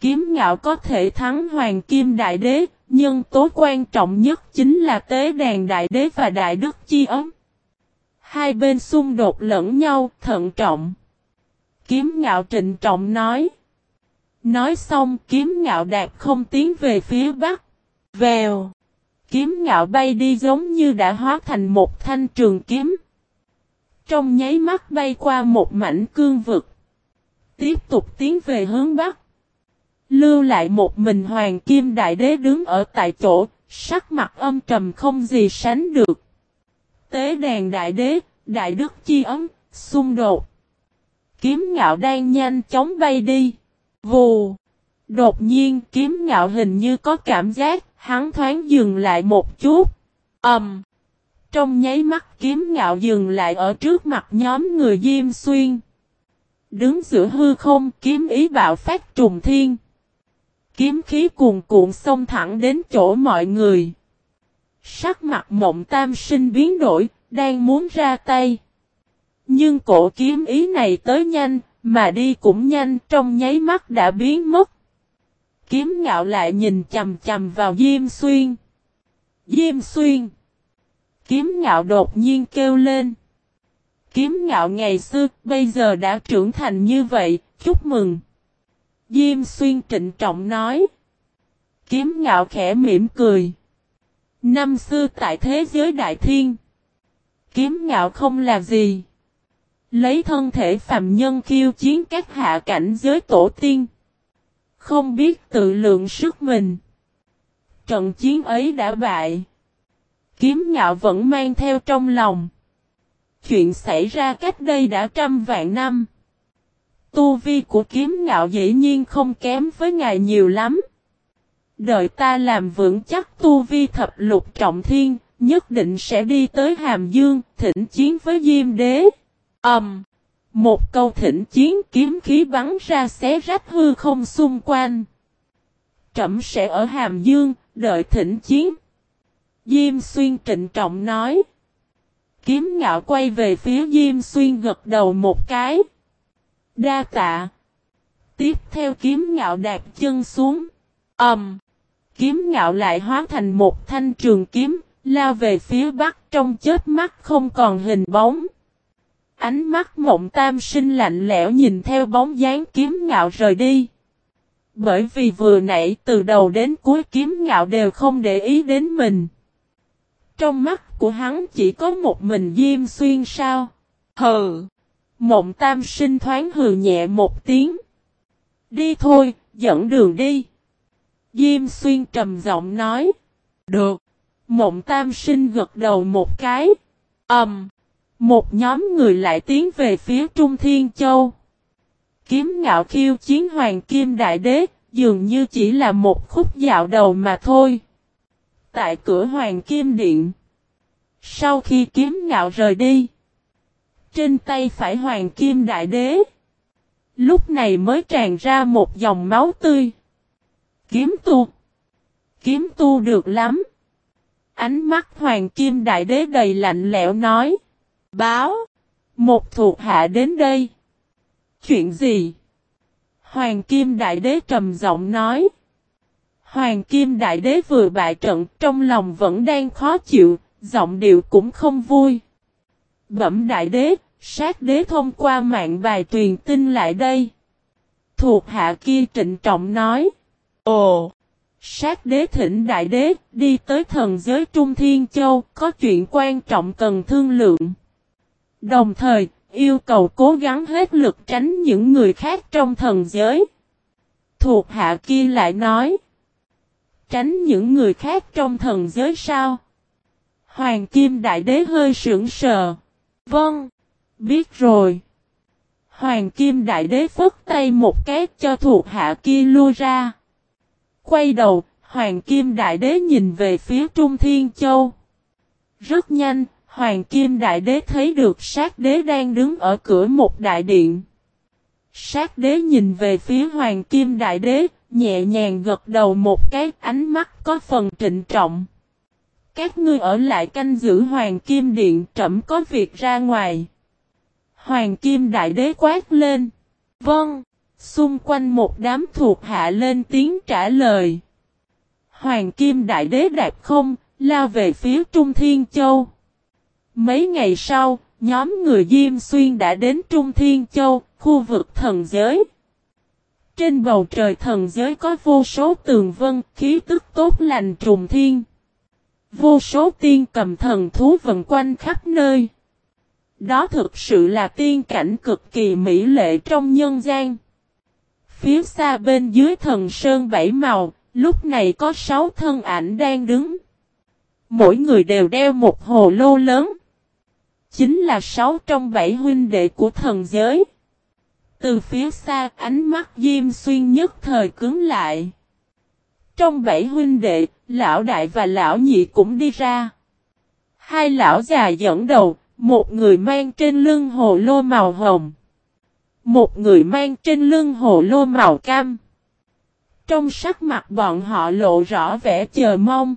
Kiếm ngạo có thể thắng Hoàng Kim Đại Đế, nhưng tố quan trọng nhất chính là tế đàn Đại Đế và Đại Đức Chi Ấm. Hai bên xung đột lẫn nhau, thận trọng. Kiếm ngạo trịnh trọng nói. Nói xong kiếm ngạo đạp không tiến về phía bắc. Vèo. Kiếm ngạo bay đi giống như đã hóa thành một thanh trường kiếm. Trong nháy mắt bay qua một mảnh cương vực. Tiếp tục tiến về hướng bắc. Lưu lại một mình hoàng kim đại đế đứng ở tại chỗ, sắc mặt âm trầm không gì sánh được. Tế đàn đại đế, đại đức chi ấm, xung đột. Kiếm ngạo đang nhanh chóng bay đi. Vù. Đột nhiên kiếm ngạo hình như có cảm giác, hắn thoáng dừng lại một chút. Ẩm. Um. Trong nháy mắt kiếm ngạo dừng lại ở trước mặt nhóm người Diêm Xuyên. Đứng giữa hư không kiếm ý bạo phát trùng thiên. Kiếm khí cuồn cuộn xông thẳng đến chỗ mọi người. Sắc mặt mộng tam sinh biến đổi, đang muốn ra tay. Nhưng cổ kiếm ý này tới nhanh, mà đi cũng nhanh trong nháy mắt đã biến mất. Kiếm ngạo lại nhìn chầm chầm vào Diêm Xuyên. Diêm Xuyên. Kiếm ngạo đột nhiên kêu lên. Kiếm ngạo ngày xưa bây giờ đã trưởng thành như vậy, chúc mừng. Diêm Xuyên trịnh trọng nói. Kiếm ngạo khẽ mỉm cười. Năm xưa tại thế giới đại thiên. Kiếm ngạo không là gì. Lấy thân thể phàm nhân khiêu chiến các hạ cảnh giới tổ tiên. Không biết tự lượng sức mình. Trận chiến ấy đã bại. Kiếm ngạo vẫn mang theo trong lòng. Chuyện xảy ra cách đây đã trăm vạn năm. Tu vi của kiếm ngạo dĩ nhiên không kém với ngài nhiều lắm. Đợi ta làm vững chắc tu vi thập lục trọng thiên, nhất định sẽ đi tới Hàm Dương, thỉnh chiến với Diêm Đế. Ầm. Um, một câu thỉnh chiến kiếm khí bắn ra xé rách hư không xung quanh. Trẩm sẽ ở Hàm Dương, đợi thỉnh chiến. Diêm Xuyên trịnh trọng nói. Kiếm ngạo quay về phía Diêm Xuyên gật đầu một cái. Đa tạ. Tiếp theo kiếm ngạo đạp chân xuống. Ẩm. Um, kiếm ngạo lại hóa thành một thanh trường kiếm, lao về phía bắc trong chết mắt không còn hình bóng. Ánh mắt mộng tam sinh lạnh lẽo nhìn theo bóng dáng kiếm ngạo rời đi. Bởi vì vừa nãy từ đầu đến cuối kiếm ngạo đều không để ý đến mình. Trong mắt của hắn chỉ có một mình Diêm Xuyên sao? Hừ! Mộng tam sinh thoáng hừ nhẹ một tiếng. Đi thôi, dẫn đường đi. Diêm Xuyên trầm giọng nói. Được. Mộng tam sinh gật đầu một cái. Ẩm. Um, một nhóm người lại tiến về phía Trung Thiên Châu. Kiếm ngạo khiêu chiến Hoàng Kim Đại Đế, dường như chỉ là một khúc dạo đầu mà thôi. Tại cửa Hoàng Kim Điện. Sau khi kiếm ngạo rời đi. Trên tay phải Hoàng Kim Đại Đế. Lúc này mới tràn ra một dòng máu tươi. Kiếm tu. Kiếm tu được lắm. Ánh mắt Hoàng Kim Đại Đế đầy lạnh lẽo nói. Báo. Một thuộc hạ đến đây. Chuyện gì? Hoàng Kim Đại Đế trầm giọng nói. Hoàng Kim Đại Đế vừa bại trận trong lòng vẫn đang khó chịu, giọng điệu cũng không vui. Bẩm Đại Đế, sát đế thông qua mạng bài truyền tin lại đây. Thuộc hạ kia trịnh trọng nói. Ồ! Sát đế thỉnh Đại Đế đi tới thần giới Trung Thiên Châu có chuyện quan trọng cần thương lượng. Đồng thời, yêu cầu cố gắng hết lực tránh những người khác trong thần giới. Thuộc hạ kia lại nói. Tránh những người khác trong thần giới sao? Hoàng Kim Đại Đế hơi sững sờ. Vâng, biết rồi. Hoàng Kim Đại Đế phất tay một cái cho thuộc hạ kia lui ra. Quay đầu, Hoàng Kim Đại Đế nhìn về phía Trung Thiên Châu. Rất nhanh, Hoàng Kim Đại Đế thấy được sát đế đang đứng ở cửa một đại điện. Sát đế nhìn về phía Hoàng Kim Đại Đế, nhẹ nhàng gật đầu một cái ánh mắt có phần trịnh trọng. Các ngươi ở lại canh giữ Hoàng Kim Điện trẫm có việc ra ngoài. Hoàng Kim Đại Đế quát lên. Vâng. Xung quanh một đám thuộc hạ lên tiếng trả lời. Hoàng Kim Đại Đế đạp không, lao về phía Trung Thiên Châu. Mấy ngày sau, nhóm người Diêm Xuyên đã đến Trung Thiên Châu, khu vực thần giới. Trên bầu trời thần giới có vô số tường vân, khí tức tốt lành trùng thiên. Vô số tiên cầm thần thú vần quanh khắp nơi. Đó thực sự là tiên cảnh cực kỳ mỹ lệ trong nhân gian. Phía xa bên dưới thần sơn bảy màu, lúc này có sáu thân ảnh đang đứng. Mỗi người đều đeo một hồ lô lớn. Chính là sáu trong bảy huynh đệ của thần giới. Từ phía xa ánh mắt Diêm Xuyên nhất thời cứng lại. Trong bảy huynh đệ, lão đại và lão nhị cũng đi ra. Hai lão già dẫn đầu, một người mang trên lưng hồ lô màu hồng. Một người mang trên lưng hồ lô màu cam. Trong sắc mặt bọn họ lộ rõ vẻ chờ mong.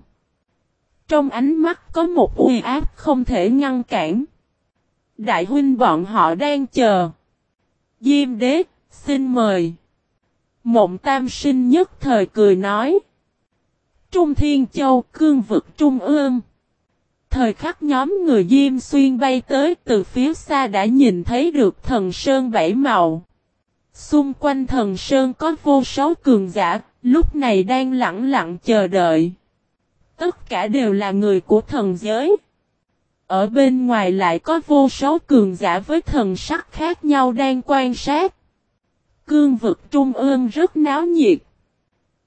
Trong ánh mắt có một uy áp không thể ngăn cản. Đại huynh bọn họ đang chờ. Diêm đế, xin mời. Mộng tam sinh nhất thời cười nói. Trung Thiên Châu, cương vực Trung ương. Thời khắc nhóm người Diêm Xuyên bay tới từ phía xa đã nhìn thấy được thần sơn bảy màu. Xung quanh thần sơn có vô số cường giả, lúc này đang lặng lặng chờ đợi. Tất cả đều là người của thần giới. Ở bên ngoài lại có vô số cường giả với thần sắc khác nhau đang quan sát. Cương vực trung ương rất náo nhiệt.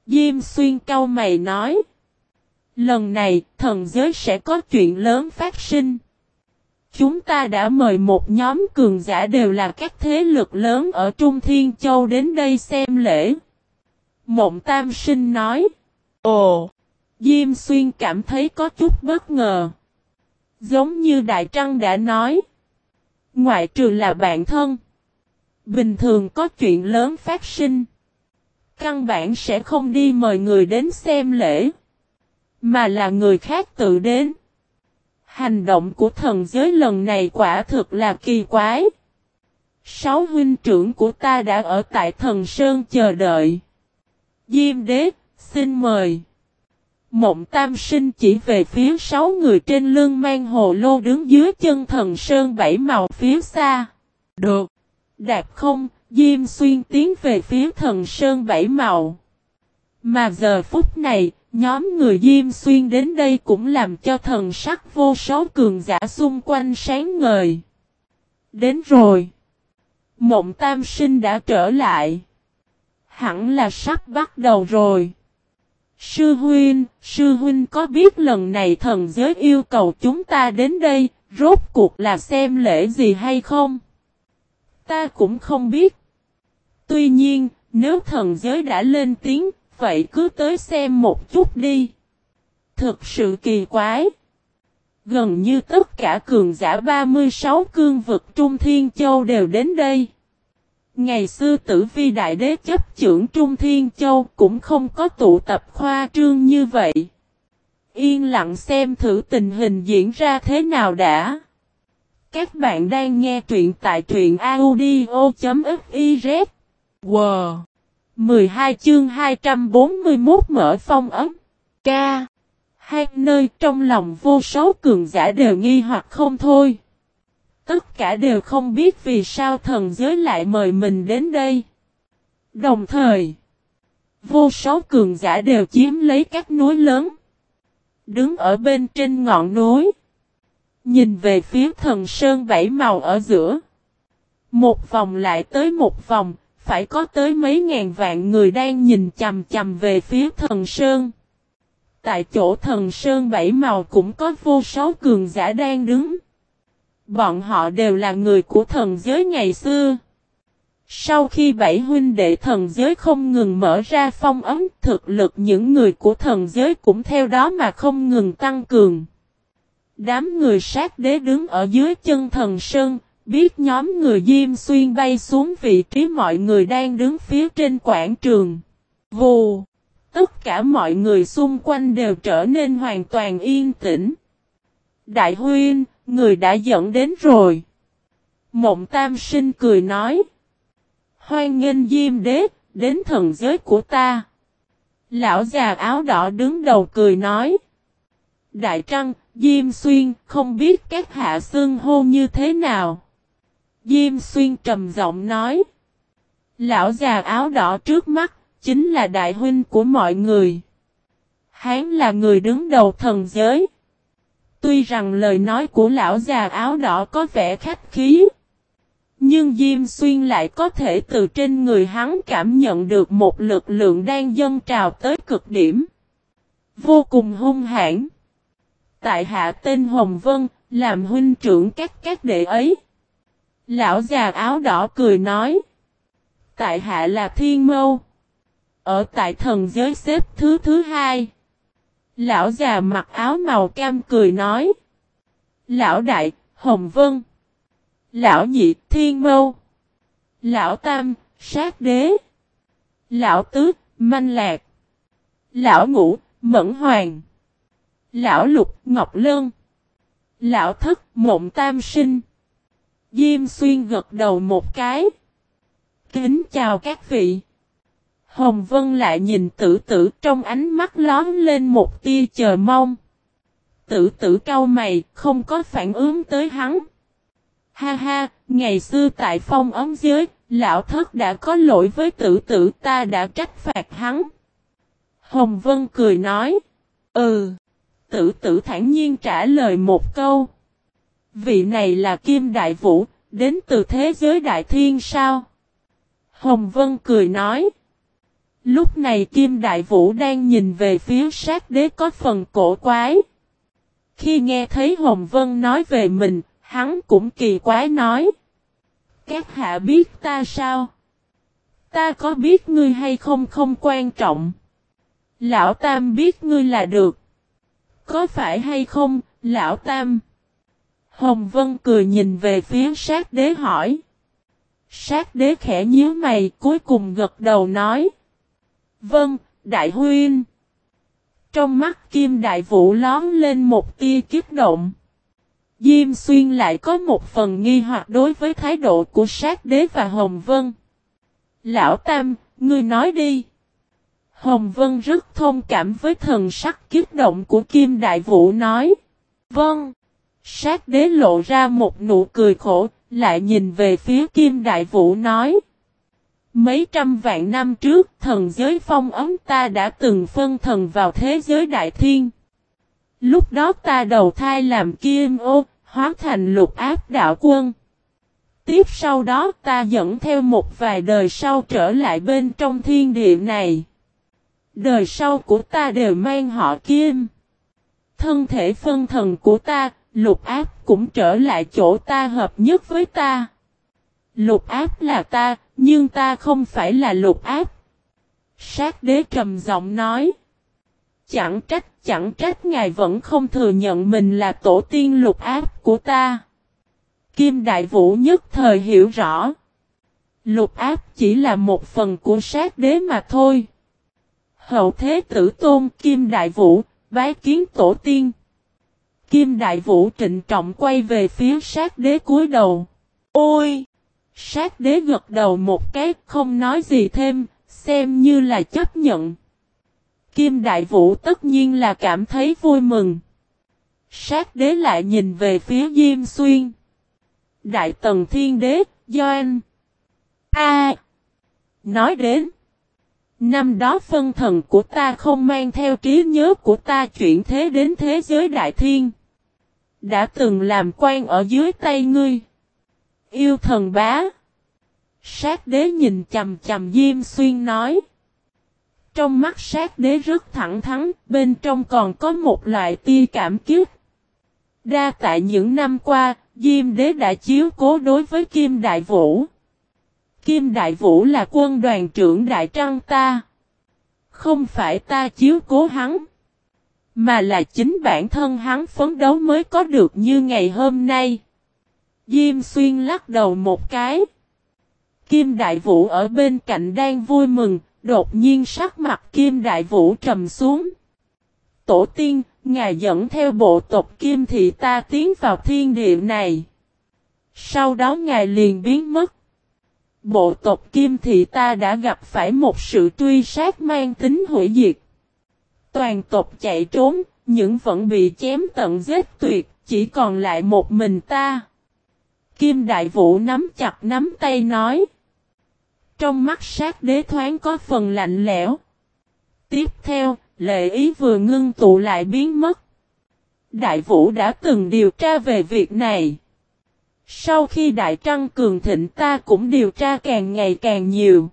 Diêm xuyên câu mày nói. Lần này, thần giới sẽ có chuyện lớn phát sinh. Chúng ta đã mời một nhóm cường giả đều là các thế lực lớn ở Trung Thiên Châu đến đây xem lễ. Mộng Tam Sinh nói. Ồ! Diêm Xuyên cảm thấy có chút bất ngờ. Giống như Đại Trăng đã nói. Ngoại trừ là bạn thân. Bình thường có chuyện lớn phát sinh. Căn bản sẽ không đi mời người đến xem lễ. Mà là người khác tự đến. Hành động của thần giới lần này quả thực là kỳ quái. Sáu huynh trưởng của ta đã ở tại thần Sơn chờ đợi. Diêm đế, xin mời. Mộng tam sinh chỉ về phía sáu người trên lưng mang hồ lô đứng dưới chân thần Sơn bảy màu phía xa. Được. Đạt không, Diêm xuyên tiến về phía thần Sơn bảy màu. Mà giờ phút này, Nhóm người Diêm Xuyên đến đây cũng làm cho thần sắc vô số cường giả xung quanh sáng ngời. Đến rồi. Mộng tam sinh đã trở lại. Hẳn là sắp bắt đầu rồi. Sư huynh, sư huynh có biết lần này thần giới yêu cầu chúng ta đến đây, rốt cuộc là xem lễ gì hay không? Ta cũng không biết. Tuy nhiên, nếu thần giới đã lên tiếng, vậy cứ tới xem một chút đi. Thực sự kỳ quái. Gần như tất cả cường giả 36 cương vực Trung Thiên Châu đều đến đây. Ngày xưa tử vi đại đế chấp trưởng Trung Thiên Châu cũng không có tụ tập khoa trương như vậy. Yên lặng xem thử tình hình diễn ra thế nào đã. Các bạn đang nghe truyện tại truyện audio.fif Wow! 12 chương 241 mở phong ấm. Ca. Hai nơi trong lòng vô số cường giả đều nghi hoặc không thôi. Tất cả đều không biết vì sao thần giới lại mời mình đến đây. Đồng thời, vô số cường giả đều chiếm lấy các núi lớn. Đứng ở bên trên ngọn núi. Nhìn về phía thần sơn bảy màu ở giữa. Một vòng lại tới một vòng, phải có tới mấy ngàn vạn người đang nhìn chầm chầm về phía thần Sơn. Tại chỗ thần Sơn bảy màu cũng có vô số cường giả đang đứng. Bọn họ đều là người của thần giới ngày xưa. Sau khi bảy huynh đệ thần giới không ngừng mở ra phong ấm, thực lực những người của thần giới cũng theo đó mà không ngừng tăng cường. Đám người sát đế đứng ở dưới chân thần sơn, Biết nhóm người Diêm Xuyên bay xuống vị trí mọi người đang đứng phía trên quảng trường. Vù! Tất cả mọi người xung quanh đều trở nên hoàn toàn yên tĩnh. Đại huyên, người đã dẫn đến rồi. Mộng tam sinh cười nói. Hoan nghênh Diêm Đế, đến thần giới của ta. Lão già áo đỏ đứng đầu cười nói. Đại Trăng, Diêm Xuyên, không biết các hạ xương hô như thế nào. Diêm Xuyên trầm giọng nói. Lão già áo đỏ trước mắt, chính là đại huynh của mọi người. Hán là người đứng đầu thần giới. Tuy rằng lời nói của lão già áo đỏ có vẻ khách khí. Nhưng Diêm Xuyên lại có thể từ trên người hắn cảm nhận được một lực lượng đang dâng trào tới cực điểm. Vô cùng hung hãn. Tại hạ tên Hồng Vân, làm huynh trưởng các các đệ ấy. Lão già áo đỏ cười nói. Tại hạ là Thiên Mâu. Ở tại thần giới xếp thứ thứ hai. Lão già mặc áo màu cam cười nói. Lão đại, Hồng Vân. Lão nhị, Thiên Mâu. Lão tam, Sát Đế. Lão tứ, Manh Lạc. Lão ngũ, Mẫn Hoàng. Lão lục, Ngọc Lân. Lão thất, Mộng Tam Sinh. Diêm xuyên gật đầu một cái. Kính chào các vị. Hồng Vân lại nhìn tử tử trong ánh mắt lón lên một tia chờ mong. Tử tử cau mày, không có phản ứng tới hắn. Ha ha, ngày xưa tại phong ấm giới, lão thất đã có lỗi với tử tử ta đã trách phạt hắn. Hồng Vân cười nói. Ừ. Tử tử thản nhiên trả lời một câu. Vị này là Kim Đại Vũ, đến từ thế giới Đại Thiên sao? Hồng Vân cười nói. Lúc này Kim Đại Vũ đang nhìn về phía sát đế có phần cổ quái. Khi nghe thấy Hồng Vân nói về mình, hắn cũng kỳ quái nói. Các hạ biết ta sao? Ta có biết ngươi hay không không quan trọng. Lão Tam biết ngươi là được. Có phải hay không, Lão Tam? Hồng Vân cười nhìn về phía sát đế hỏi. Sát đế khẽ nhíu mày cuối cùng gật đầu nói. Vâng, Đại Huyên. Trong mắt Kim Đại Vũ lón lên một tia kiếp động. Diêm Xuyên lại có một phần nghi hoặc đối với thái độ của sát đế và Hồng Vân. Lão Tam, ngươi nói đi. Hồng Vân rất thông cảm với thần sắc kiếp động của Kim Đại Vũ nói. Vâng. Sát đế lộ ra một nụ cười khổ, lại nhìn về phía Kim Đại Vũ nói. Mấy trăm vạn năm trước, thần giới phong ấm ta đã từng phân thần vào thế giới đại thiên. Lúc đó ta đầu thai làm kim ô, hóa thành lục áp đạo quân. Tiếp sau đó ta dẫn theo một vài đời sau trở lại bên trong thiên địa này. Đời sau của ta đều mang họ kim. Thân thể phân thần của ta, lục áp cũng trở lại chỗ ta hợp nhất với ta. Lục áp là ta, nhưng ta không phải là lục áp. Sát đế trầm giọng nói. Chẳng trách, chẳng trách ngài vẫn không thừa nhận mình là tổ tiên lục áp của ta. Kim Đại Vũ nhất thời hiểu rõ. Lục áp chỉ là một phần của sát đế mà thôi. Hậu thế tử tôn Kim Đại Vũ, bái kiến tổ tiên. Kim Đại Vũ trịnh trọng quay về phía sát đế cúi đầu. Ôi! Sát đế gật đầu một cái không nói gì thêm, xem như là chấp nhận. Kim Đại Vũ tất nhiên là cảm thấy vui mừng. Sát đế lại nhìn về phía Diêm Xuyên. Đại Tần Thiên Đế, Doan. A. nói đến. Năm đó phân thần của ta không mang theo trí nhớ của ta chuyển thế đến thế giới đại thiên. Đã từng làm quan ở dưới tay ngươi. Yêu thần bá. Sát đế nhìn chầm chầm Diêm Xuyên nói. Trong mắt sát đế rất thẳng thắn, bên trong còn có một loại tia cảm kiếp. Đa tại những năm qua, Diêm đế đã chiếu cố đối với Kim Đại Vũ. Kim Đại Vũ là quân đoàn trưởng Đại Trăng ta. Không phải ta chiếu cố hắn. Mà là chính bản thân hắn phấn đấu mới có được như ngày hôm nay. Diêm xuyên lắc đầu một cái. Kim Đại Vũ ở bên cạnh đang vui mừng, đột nhiên sắc mặt Kim Đại Vũ trầm xuống. Tổ tiên, ngài dẫn theo bộ tộc Kim Thị ta tiến vào thiên địa này. Sau đó ngài liền biến mất bộ tộc Kim Thị ta đã gặp phải một sự truy sát mang tính hủy diệt. Toàn tộc chạy trốn, những vẫn bị chém tận giết tuyệt, chỉ còn lại một mình ta. Kim Đại Vũ nắm chặt nắm tay nói. Trong mắt sát đế thoáng có phần lạnh lẽo. Tiếp theo, lệ ý vừa ngưng tụ lại biến mất. Đại Vũ đã từng điều tra về việc này. Sau khi Đại Trăng cường thịnh ta cũng điều tra càng ngày càng nhiều.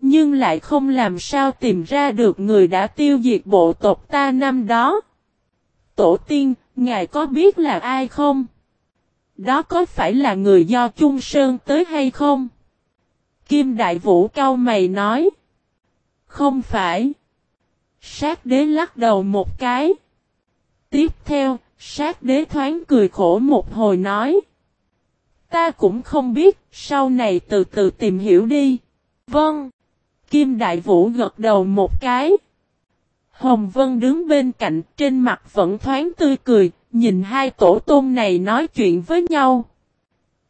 Nhưng lại không làm sao tìm ra được người đã tiêu diệt bộ tộc ta năm đó. Tổ tiên, ngài có biết là ai không? Đó có phải là người do Trung Sơn tới hay không? Kim Đại Vũ cao mày nói. Không phải. Sát đế lắc đầu một cái. Tiếp theo, sát đế thoáng cười khổ một hồi nói. Ta cũng không biết, sau này từ từ tìm hiểu đi. Vâng. Kim Đại Vũ gật đầu một cái. Hồng Vân đứng bên cạnh trên mặt vẫn thoáng tươi cười, nhìn hai tổ tôm này nói chuyện với nhau.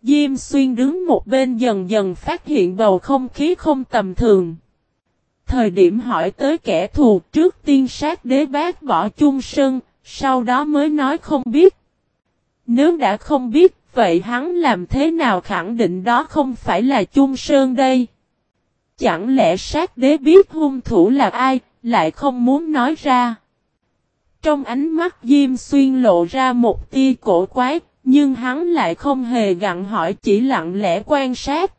Diêm xuyên đứng một bên dần dần phát hiện bầu không khí không tầm thường. Thời điểm hỏi tới kẻ thù trước tiên sát đế bác bỏ chung sơn, sau đó mới nói không biết. Nếu đã không biết, vậy hắn làm thế nào khẳng định đó không phải là chung sơn đây? Chẳng lẽ sát đế biết hung thủ là ai, lại không muốn nói ra? Trong ánh mắt Diêm Xuyên lộ ra một tia cổ quái, nhưng hắn lại không hề gặn hỏi chỉ lặng lẽ quan sát.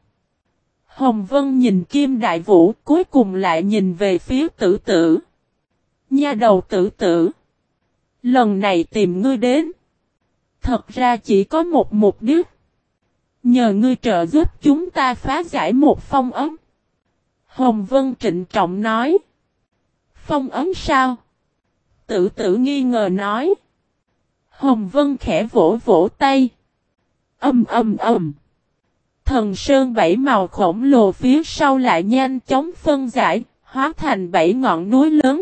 Hồng Vân nhìn Kim Đại Vũ cuối cùng lại nhìn về phía tử tử. Nha đầu tử tử. Lần này tìm ngươi đến. Thật ra chỉ có một mục đích. Nhờ ngươi trợ giúp chúng ta phá giải một phong ấm. Hồng Vân trịnh trọng nói. Phong ấm sao? Tử tử nghi ngờ nói. Hồng Vân khẽ vỗ vỗ tay. Âm âm âm. Thần sơn bảy màu khổng lồ phía sau lại nhanh chóng phân giải, hóa thành bảy ngọn núi lớn.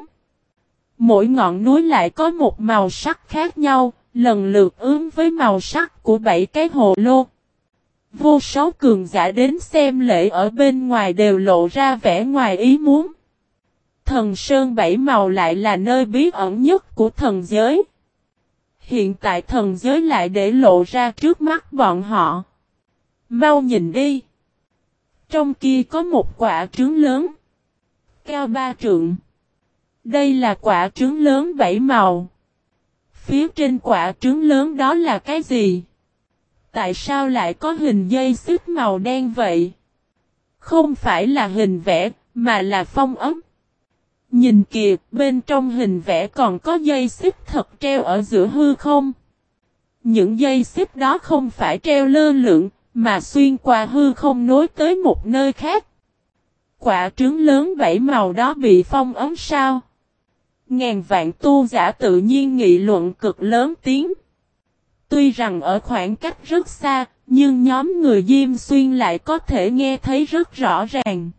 Mỗi ngọn núi lại có một màu sắc khác nhau, lần lượt ướm với màu sắc của bảy cái hồ lô. Vô số cường giả đến xem lễ ở bên ngoài đều lộ ra vẻ ngoài ý muốn. Thần Sơn Bảy Màu lại là nơi bí ẩn nhất của thần giới. Hiện tại thần giới lại để lộ ra trước mắt bọn họ. Mau nhìn đi. Trong kia có một quả trứng lớn. Cao ba trượng. Đây là quả trứng lớn bảy màu. Phía trên quả trứng lớn đó là cái gì? Tại sao lại có hình dây xích màu đen vậy? Không phải là hình vẽ, mà là phong ấm. Nhìn kìa, bên trong hình vẽ còn có dây xích thật treo ở giữa hư không? Những dây xích đó không phải treo lơ lửng, mà xuyên qua hư không nối tới một nơi khác. Quả trứng lớn bảy màu đó bị phong ấm sao? Ngàn vạn tu giả tự nhiên nghị luận cực lớn tiếng. Tuy rằng ở khoảng cách rất xa, nhưng nhóm người Diêm Xuyên lại có thể nghe thấy rất rõ ràng.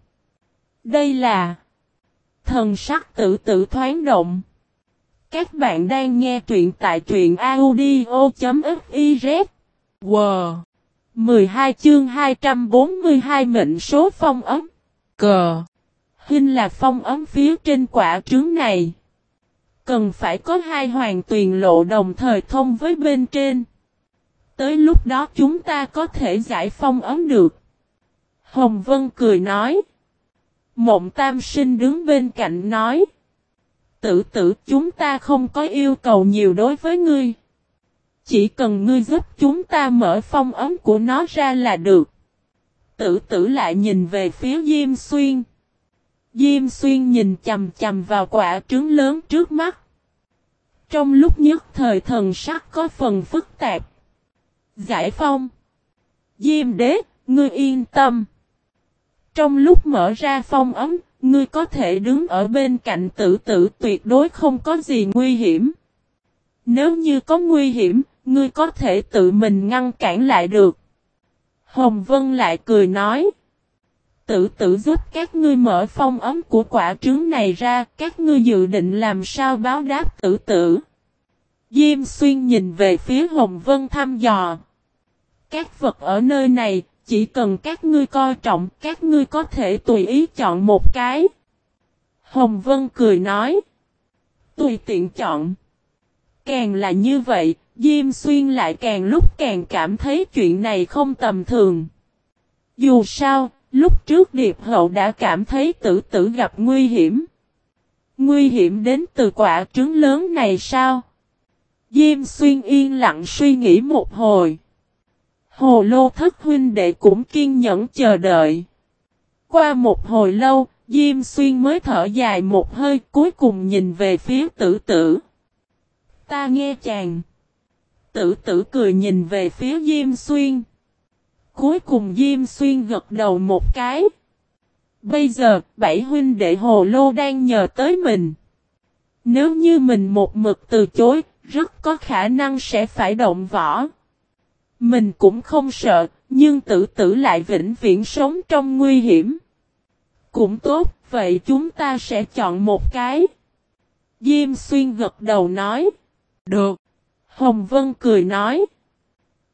Đây là Thần sắc tự tự thoáng động. Các bạn đang nghe truyện tại truyện audio.fiz. Wow! 12 chương 242 mệnh số phong ấm. Cờ! Hình là phong ấm phía trên quả trứng này. Cần phải có hai hoàng tuyền lộ đồng thời thông với bên trên. Tới lúc đó chúng ta có thể giải phong ấm được. Hồng Vân cười nói. Mộng tam sinh đứng bên cạnh nói. Tử tử, chúng ta không có yêu cầu nhiều đối với ngươi. Chỉ cần ngươi giúp chúng ta mở phong ấm của nó ra là được. Tử tử lại nhìn về phía Diêm Xuyên. Diêm Xuyên nhìn chầm chầm vào quả trứng lớn trước mắt. Trong lúc nhất thời thần sắc có phần phức tạp. Giải phong. Diêm đế, ngươi yên tâm. Trong lúc mở ra phong ấm, ngươi có thể đứng ở bên cạnh tự tử tuyệt đối không có gì nguy hiểm. Nếu như có nguy hiểm, ngươi có thể tự mình ngăn cản lại được. Hồng Vân lại cười nói. Tử tử giúp các ngươi mở phong ấm của quả trứng này ra, các ngươi dự định làm sao báo đáp tử tử. Diêm xuyên nhìn về phía Hồng Vân thăm dò. Các vật ở nơi này, Chỉ cần các ngươi coi trọng, các ngươi có thể tùy ý chọn một cái. Hồng Vân cười nói. Tùy tiện chọn. Càng là như vậy, Diêm Xuyên lại càng lúc càng cảm thấy chuyện này không tầm thường. Dù sao, lúc trước Điệp Hậu đã cảm thấy tử tử gặp nguy hiểm. Nguy hiểm đến từ quả trứng lớn này sao? Diêm Xuyên yên lặng suy nghĩ một hồi. Hồ lô thất huynh đệ cũng kiên nhẫn chờ đợi. Qua một hồi lâu, Diêm Xuyên mới thở dài một hơi cuối cùng nhìn về phía tử tử. Ta nghe chàng. Tử tử cười nhìn về phía Diêm Xuyên. Cuối cùng Diêm Xuyên gật đầu một cái. Bây giờ, bảy huynh đệ hồ lô đang nhờ tới mình. Nếu như mình một mực từ chối, rất có khả năng sẽ phải động võ. Mình cũng không sợ, nhưng tử tử lại vĩnh viễn sống trong nguy hiểm. Cũng tốt, vậy chúng ta sẽ chọn một cái. Diêm xuyên gật đầu nói. Được. Hồng Vân cười nói.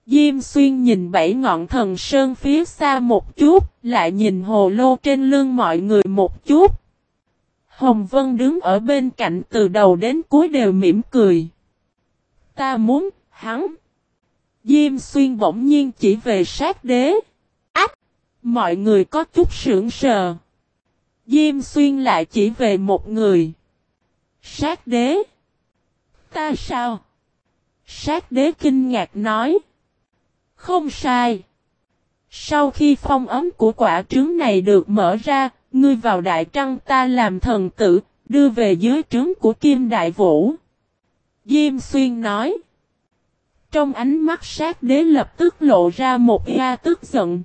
Diêm xuyên nhìn bảy ngọn thần sơn phía xa một chút, lại nhìn hồ lô trên lưng mọi người một chút. Hồng Vân đứng ở bên cạnh từ đầu đến cuối đều mỉm cười. Ta muốn, hắn. Diêm xuyên bỗng nhiên chỉ về sát đế. Ách! Mọi người có chút sưởng sờ. Diêm xuyên lại chỉ về một người. Sát đế. Ta sao? Sát đế kinh ngạc nói. Không sai. Sau khi phong ấm của quả trứng này được mở ra, ngươi vào đại trăng ta làm thần tử, đưa về dưới trứng của Kim Đại Vũ. Diêm Xuyên nói. Trong ánh mắt sát đế lập tức lộ ra một ga tức giận.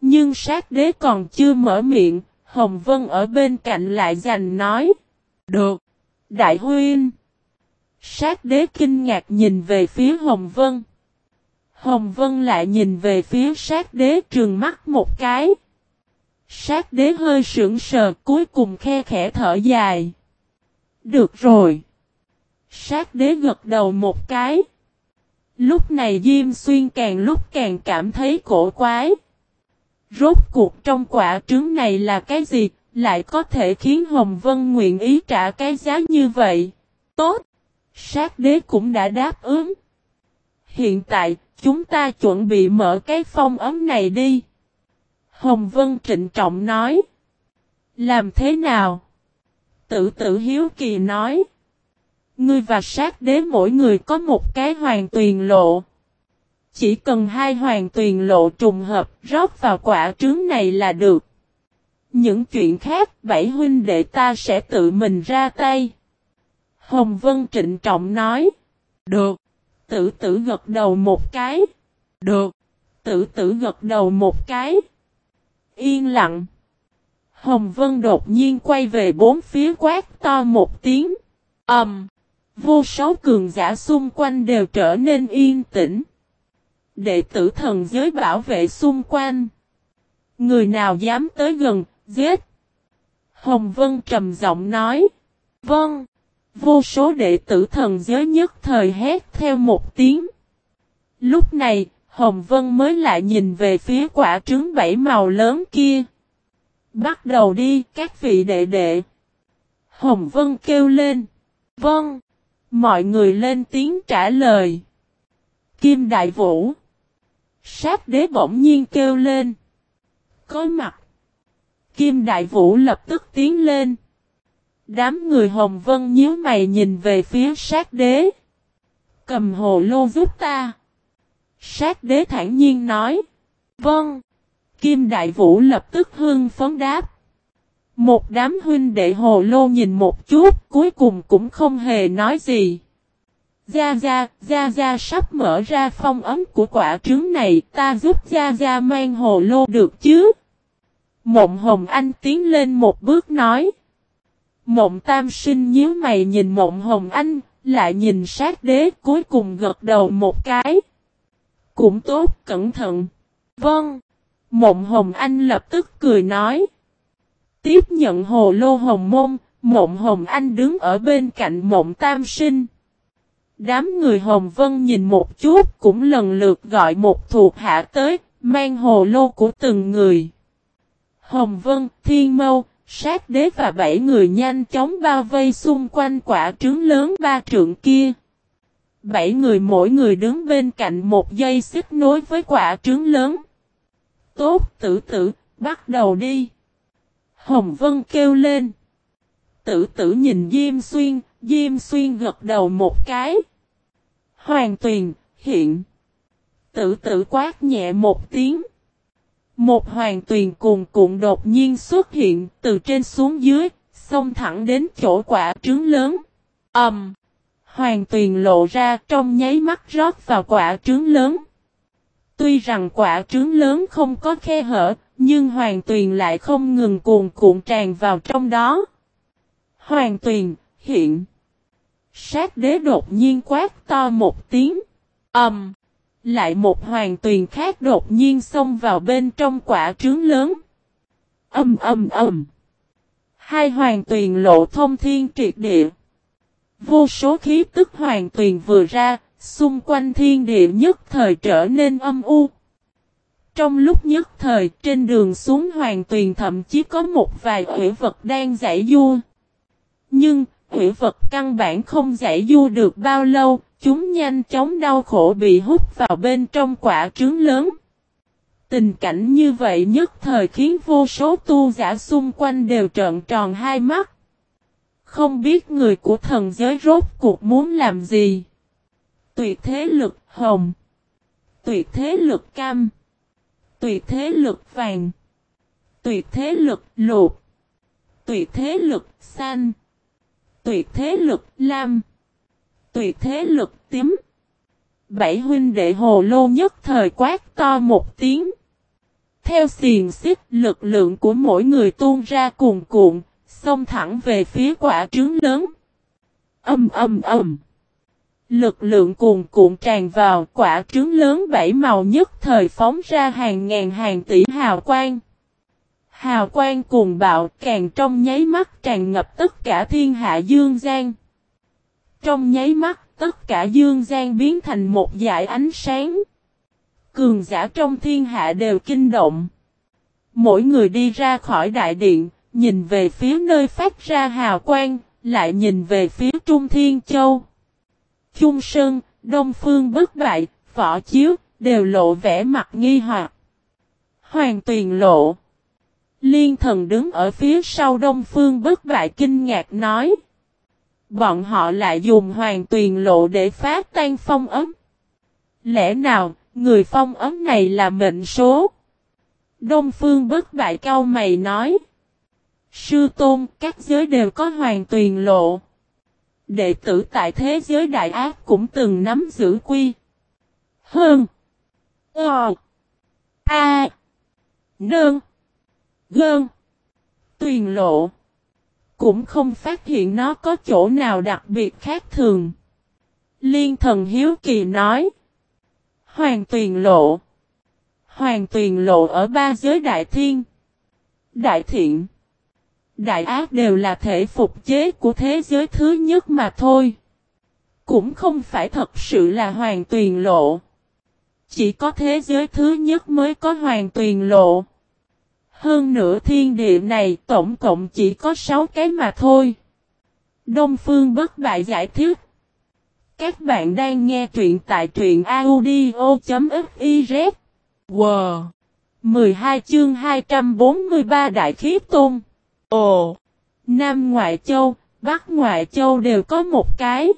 Nhưng sát đế còn chưa mở miệng, Hồng Vân ở bên cạnh lại giành nói. Được. Đại huyên. Sát đế kinh ngạc nhìn về phía Hồng Vân. Hồng Vân lại nhìn về phía sát đế trường mắt một cái. Sát đế hơi sững sờ cuối cùng khe khẽ thở dài. Được rồi. Sát đế gật đầu một cái. Lúc này Diêm Xuyên càng lúc càng cảm thấy cổ quái. Rốt cuộc trong quả trứng này là cái gì, lại có thể khiến Hồng Vân nguyện ý trả cái giá như vậy? Tốt! Sát đế cũng đã đáp ứng. Hiện tại, chúng ta chuẩn bị mở cái phong ấm này đi. Hồng Vân trịnh trọng nói. Làm thế nào? Tử tử hiếu kỳ nói. Ngươi và sát đế mỗi người có một cái hoàng tuyền lộ. Chỉ cần hai hoàng tuyền lộ trùng hợp rót vào quả trứng này là được. Những chuyện khác, bảy huynh đệ ta sẽ tự mình ra tay. Hồng Vân trịnh trọng nói. Được. Tử tử gật đầu một cái. Được. Tử tử gật đầu một cái. Yên lặng. Hồng Vân đột nhiên quay về bốn phía quát to một tiếng. Ẩm. Um, vô số cường giả xung quanh đều trở nên yên tĩnh. Đệ tử thần giới bảo vệ xung quanh. Người nào dám tới gần, giết. Hồng Vân trầm giọng nói. Vâng. Vô số đệ tử thần giới nhất thời hét theo một tiếng. Lúc này, Hồng Vân mới lại nhìn về phía quả trứng bảy màu lớn kia. Bắt đầu đi, các vị đệ đệ. Hồng Vân kêu lên. Vâng. Mọi người lên tiếng trả lời. Kim Đại Vũ. Sát đế bỗng nhiên kêu lên. Có mặt. Kim Đại Vũ lập tức tiến lên. Đám người Hồng Vân nhíu mày nhìn về phía sát đế. Cầm hồ lô giúp ta. Sát đế thản nhiên nói. Vâng. Kim Đại Vũ lập tức hương phấn đáp. Một đám huynh đệ hồ lô nhìn một chút, cuối cùng cũng không hề nói gì. Gia Gia, Gia Gia sắp mở ra phong ấm của quả trứng này, ta giúp Gia Gia mang hồ lô được chứ? Mộng Hồng Anh tiến lên một bước nói. Mộng Tam Sinh nhíu mày nhìn Mộng Hồng Anh, lại nhìn sát đế cuối cùng gật đầu một cái. Cũng tốt, cẩn thận. Vâng. Mộng Hồng Anh lập tức cười nói. Tiếp nhận hồ lô hồng môn, Mộng Hồng Anh đứng ở bên cạnh Mộng Tam Sinh. Đám người Hồng Vân nhìn một chút cũng lần lượt gọi một thuộc hạ tới, mang hồ lô của từng người. Hồng Vân, Thiên Mâu, sát đế và bảy người nhanh chóng bao vây xung quanh quả trứng lớn ba trượng kia. Bảy người mỗi người đứng bên cạnh một dây xích nối với quả trứng lớn. Tốt tử tử, bắt đầu đi. Hồng Vân kêu lên. Tử tử nhìn Diêm Xuyên, Diêm Xuyên gật đầu một cái. Hoàng tuyền, hiện. Tử tử quát nhẹ một tiếng. Một hoàng tuyền cuồn cuộn đột nhiên xuất hiện từ trên xuống dưới, xông thẳng đến chỗ quả trứng lớn. ầm, Um, hoàng tuyền lộ ra trong nháy mắt rót vào quả trứng lớn. Tuy rằng quả trứng lớn không có khe hở, nhưng hoàng tuyền lại không ngừng cuồn cuộn tràn vào trong đó. Hoàng tuyền, hiện. Sát đế đột nhiên quát to một tiếng. ầm Um, lại một hoàng tuyền khác đột nhiên xông vào bên trong quả trứng lớn. Âm âm âm. Hai hoàng tuyền lộ thông thiên triệt địa. Vô số khí tức hoàng tuyền vừa ra, xung quanh thiên địa nhất thời trở nên âm u. Trong lúc nhất thời trên đường xuống hoàng tuyền thậm chí có một vài ủy vật đang giải vua. Nhưng, Quỷ vật căn bản không giải du được bao lâu, chúng nhanh chóng đau khổ bị hút vào bên trong quả trứng lớn. Tình cảnh như vậy nhất thời khiến vô số tu giả xung quanh đều trợn tròn hai mắt. Không biết người của thần giới rốt cuộc muốn làm gì. Tuyệt thế lực hồng. Tuyệt thế lực cam. Tuyệt thế lực vàng. Tuyệt thế lực lục. Tuyệt thế lực xanh. Tuyệt thế lực lam. Tuyệt thế lực tím. Bảy huynh đệ hồ lô nhất thời quát to một tiếng. Theo xiền xích lực lượng của mỗi người tuôn ra cuồn cuộn, xông thẳng về phía quả trứng lớn. Âm âm âm. Lực lượng cuồn cuộn tràn vào quả trứng lớn bảy màu nhất thời phóng ra hàng ngàn hàng tỷ hào quang. Hào quang cuồng bạo càng trong nháy mắt tràn ngập tất cả thiên hạ dương gian. Trong nháy mắt tất cả dương gian biến thành một dải ánh sáng. Cường giả trong thiên hạ đều kinh động. Mỗi người đi ra khỏi đại điện, nhìn về phía nơi phát ra hào quang, lại nhìn về phía Trung Thiên Châu. Trung Sơn, Đông Phương bất bại, Võ Chiếu, đều lộ vẻ mặt nghi hoặc. Hoàng Tuyền lộ. Liên thần đứng ở phía sau Đông Phương bất bại kinh ngạc nói. Bọn họ lại dùng hoàng tuyền lộ để phá tan phong ấm. Lẽ nào, người phong ấm này là mệnh số? Đông Phương bất bại cao mày nói. Sư Tôn, các giới đều có hoàng tuyền lộ. Đệ tử tại thế giới đại ác cũng từng nắm giữ quy. Hơn. Ờ. A. Nương. Gơn. Tuyền lộ. Cũng không phát hiện nó có chỗ nào đặc biệt khác thường. Liên thần hiếu kỳ nói. Hoàng tuyền lộ. Hoàng tuyền lộ ở ba giới đại thiên. Đại thiện. Đại ác đều là thể phục chế của thế giới thứ nhất mà thôi. Cũng không phải thật sự là hoàng tuyền lộ. Chỉ có thế giới thứ nhất mới có hoàng tuyền lộ. Hơn nữa thiên địa này tổng cộng chỉ có 6 cái mà thôi. Đông Phương bất bại giải thích. Các bạn đang nghe truyện tại truyện audio.fiz. Wow! 12 chương 243 Đại Khí Tôn. Ồ! Nam Ngoại Châu, Bắc Ngoại Châu đều có một cái.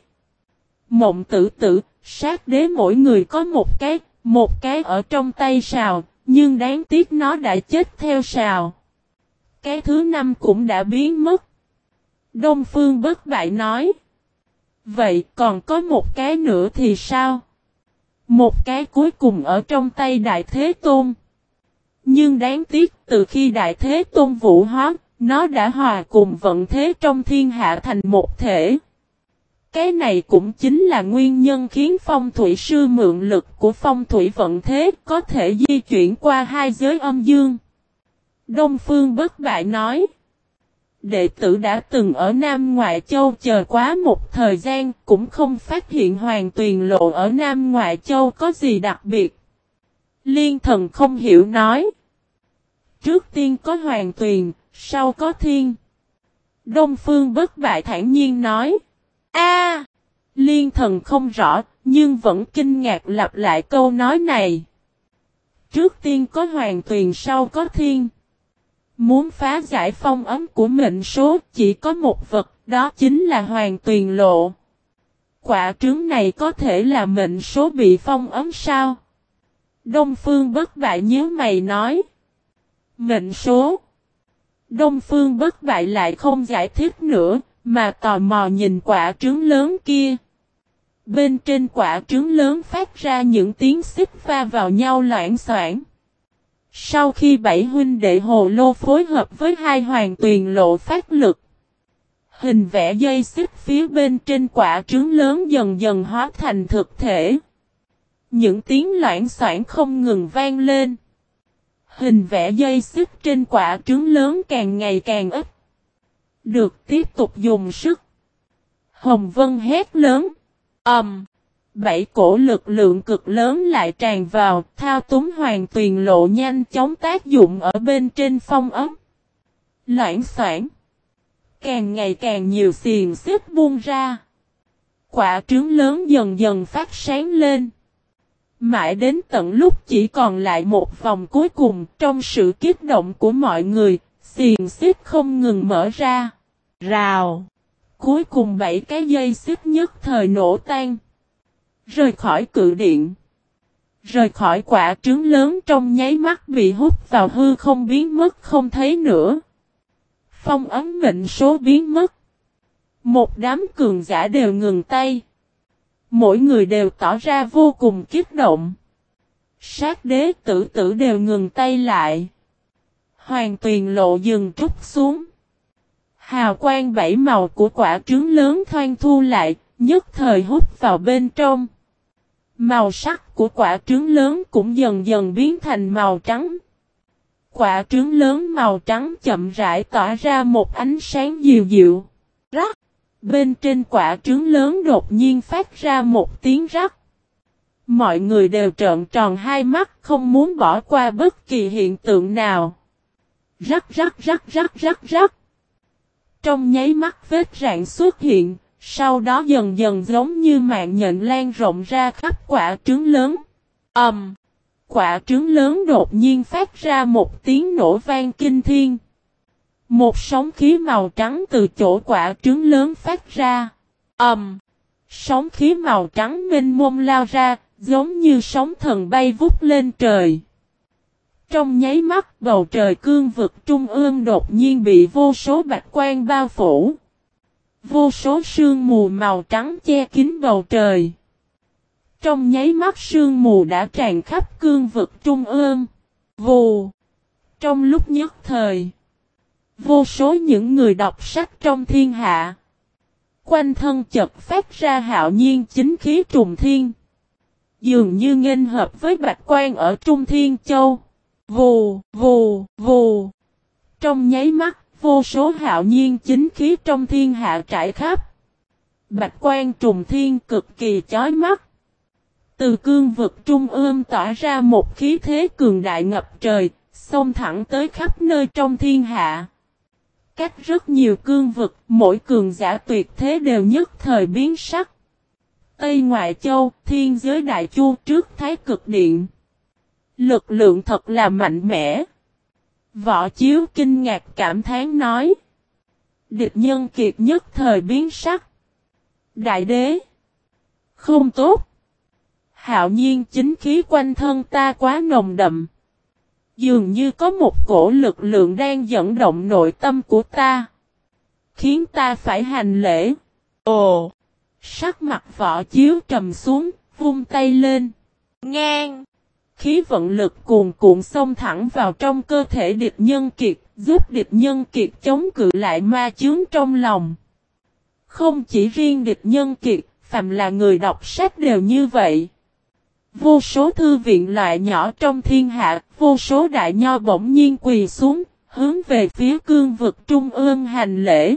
Mộng tử tử, sát đế mỗi người có một cái, một cái ở trong tay sào, nhưng đáng tiếc nó đã chết theo sào. Cái thứ năm cũng đã biến mất. Đông Phương bất bại nói. Vậy còn có một cái nữa thì sao? Một cái cuối cùng ở trong tay Đại Thế Tôn. Nhưng đáng tiếc từ khi Đại Thế Tôn vũ hóa, nó đã hòa cùng vận thế trong thiên hạ thành một thể. Cái này cũng chính là nguyên nhân khiến phong thủy sư mượn lực của phong thủy vận thế có thể di chuyển qua hai giới âm dương. Đông Phương bất bại nói. Đệ tử đã từng ở Nam Ngoại Châu chờ quá một thời gian cũng không phát hiện Hoàng Tuyền Lộ ở Nam Ngoại Châu có gì đặc biệt. Liên thần không hiểu nói. Trước tiên có hoàng tuyền, sau có thiên. Đông phương bất bại thản nhiên nói a Liên thần không rõ, nhưng vẫn kinh ngạc lặp lại câu nói này. Trước tiên có hoàng tuyền sau có thiên. Muốn phá giải phong ấm của mệnh số chỉ có một vật, đó chính là hoàng tuyền lộ. Quả trứng này có thể là mệnh số bị phong ấm sao? Đông Phương bất bại nhớ mày nói. Mệnh số. Đông Phương bất bại lại không giải thích nữa, mà tò mò nhìn quả trứng lớn kia. Bên trên quả trứng lớn phát ra những tiếng xích pha vào nhau loãng soảng. Sau khi bảy huynh đệ hồ lô phối hợp với hai hoàng tuyền lộ phát lực. Hình vẽ dây xích phía bên trên quả trứng lớn dần dần hóa thành thực thể. Những tiếng loãng soảng không ngừng vang lên. Hình vẽ dây xích trên quả trứng lớn càng ngày càng ít. Được tiếp tục dùng sức. Hồng Vân hét lớn. ầm, Um, bảy cổ lực lượng cực lớn lại tràn vào, thao túng hoàng tuyền lộ nhanh chóng tác dụng ở bên trên phong ấm. Loãng xoảng. Càng ngày càng nhiều xiềng xếp buông ra. Quả trứng lớn dần dần phát sáng lên. Mãi đến tận lúc chỉ còn lại một vòng cuối cùng trong sự kích động của mọi người, xiềng xếp không ngừng mở ra. Rào. Cuối cùng bảy cái dây xích nhất thời nổ tan. Rời khỏi cự điện. Rời khỏi quả trứng lớn trong nháy mắt bị hút vào hư không biến mất không thấy nữa. Phong ấm mệnh số biến mất. Một đám cường giả đều ngừng tay. Mỗi người đều tỏ ra vô cùng kích động. Sát đế tử tử đều ngừng tay lại. Hoàng tuyền lộ dừng trúc xuống. Hào quang bảy màu của quả trứng lớn thoang thu lại, nhất thời hút vào bên trong. Màu sắc của quả trứng lớn cũng dần dần biến thành màu trắng. Quả trứng lớn màu trắng chậm rãi tỏa ra một ánh sáng dịu dịu. Rắc! Bên trên quả trứng lớn đột nhiên phát ra một tiếng rắc. Mọi người đều trợn tròn hai mắt không muốn bỏ qua bất kỳ hiện tượng nào. Rắc rắc rắc rắc rắc rắc. Trong nháy mắt vết rạn xuất hiện, sau đó dần dần giống như mạng nhện lan rộng ra khắp quả trứng lớn. Ầm. Um, quả trứng lớn đột nhiên phát ra một tiếng nổ vang kinh thiên. Một sóng khí màu trắng từ chỗ quả trứng lớn phát ra. Ầm. Um, sóng khí màu trắng mênh mông lao ra, giống như sóng thần bay vút lên trời. Trong nháy mắt, bầu trời cương vực trung ương đột nhiên bị vô số bạch quan bao phủ. Vô số sương mù màu trắng che kín bầu trời. Trong nháy mắt, sương mù đã tràn khắp cương vực trung ương. Vù. Trong lúc nhất thời. Vô số những người đọc sách trong thiên hạ. Quanh thân chật phát ra hạo nhiên chính khí trùng thiên. Dường như nghênh hợp với bạch quan ở Trung Thiên Châu. Vù, vù, vù. Trong nháy mắt, vô số hạo nhiên chính khí trong thiên hạ trải khắp. Bạch quan trùng thiên cực kỳ chói mắt. Từ cương vực trung ương tỏa ra một khí thế cường đại ngập trời, xông thẳng tới khắp nơi trong thiên hạ. Cách rất nhiều cương vực, mỗi cường giả tuyệt thế đều nhất thời biến sắc. Tây Ngoại Châu, thiên giới đại chu trước thái cực điện. Lực lượng thật là mạnh mẽ. Võ Chiếu kinh ngạc cảm thán nói. Địch nhân kiệt nhất thời biến sắc. Đại đế. Không tốt. Hạo nhiên chính khí quanh thân ta quá nồng đậm. Dường như có một cổ lực lượng đang dẫn động nội tâm của ta. Khiến ta phải hành lễ. Ồ! Sắc mặt võ chiếu trầm xuống, vung tay lên. Ngang! Khí vận lực cuồn cuộn xông thẳng vào trong cơ thể địch nhân kiệt, giúp địch nhân kiệt chống cự lại ma chướng trong lòng. Không chỉ riêng địch nhân kiệt, phàm là người đọc sách đều như vậy. Vô số thư viện loại nhỏ trong thiên hạ, vô số đại nho bỗng nhiên quỳ xuống, hướng về phía cương vực trung ương hành lễ.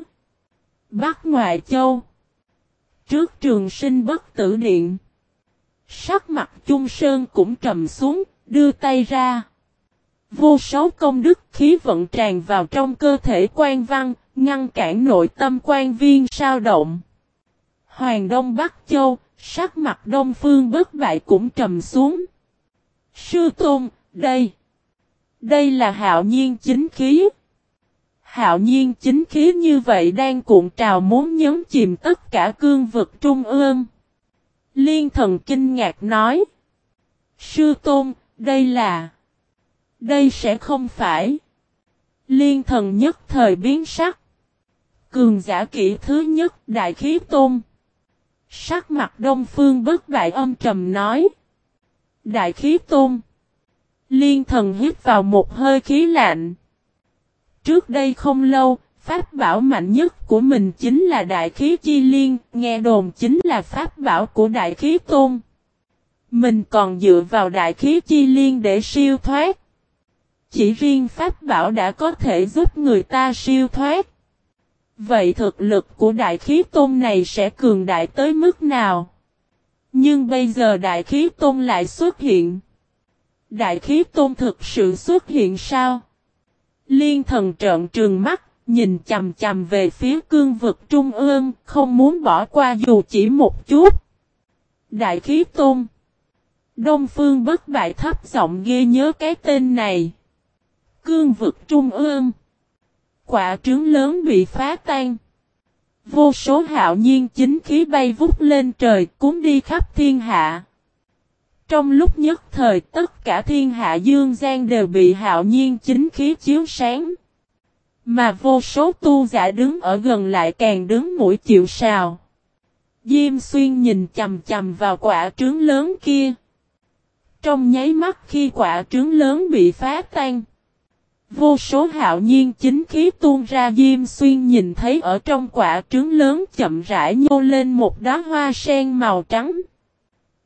Bắc Ngoại Châu Trước trường sinh bất tử điện Sắc mặt Trung Sơn cũng trầm xuống, Đưa tay ra. Vô số công đức khí vận tràn vào trong cơ thể quan văn, ngăn cản nội tâm quan viên sao động. Hoàng Đông Bắc Châu, sắc mặt Đông Phương bất bại cũng trầm xuống. Sư Tôn, đây. Đây là hạo nhiên chính khí. Hạo nhiên chính khí như vậy đang cuộn trào muốn nhấn chìm tất cả cương vực trung ương. Liên thần kinh ngạc nói. Sư Tôn, đây là... Đây sẽ không phải. Liên thần nhất thời biến sắc. Cường giả kỹ thứ nhất đại khí tôn. Sắc mặt đông phương bất bại âm trầm nói. Đại khí tôn. Liên thần hít vào một hơi khí lạnh. Trước đây không lâu, pháp bảo mạnh nhất của mình chính là đại khí chi liên, nghe đồn chính là pháp bảo của đại khí tôn. Mình còn dựa vào đại khí chi liên để siêu thoát. Chỉ riêng pháp bảo đã có thể giúp người ta siêu thoát. Vậy thực lực của đại khí tôn này sẽ cường đại tới mức nào? Nhưng bây giờ đại khí tôn lại xuất hiện. Đại khí tôn thực sự xuất hiện sao? Liên thần trợn trừng mắt, nhìn chầm chầm về phía cương vực trung ương, không muốn bỏ qua dù chỉ một chút. Đại khí tôn. Đông phương bất bại thấp giọng ghi nhớ cái tên này. Cương vực trung ương. Quả trứng lớn bị phá tan. Vô số hạo nhiên chính khí bay vút lên trời cuốn đi khắp thiên hạ. Trong lúc nhất thời tất cả thiên hạ dương gian đều bị hạo nhiên chính khí chiếu sáng. Mà vô số tu giả đứng ở gần lại càng đứng mũi chịu sào. Diêm xuyên nhìn chầm chầm vào quả trứng lớn kia. Trong nháy mắt khi quả trứng lớn bị phá tan. Vô số hạo nhiên chính khí tuôn ra Diêm Xuyên nhìn thấy ở trong quả trứng lớn chậm rãi nhô lên một đá hoa sen màu trắng.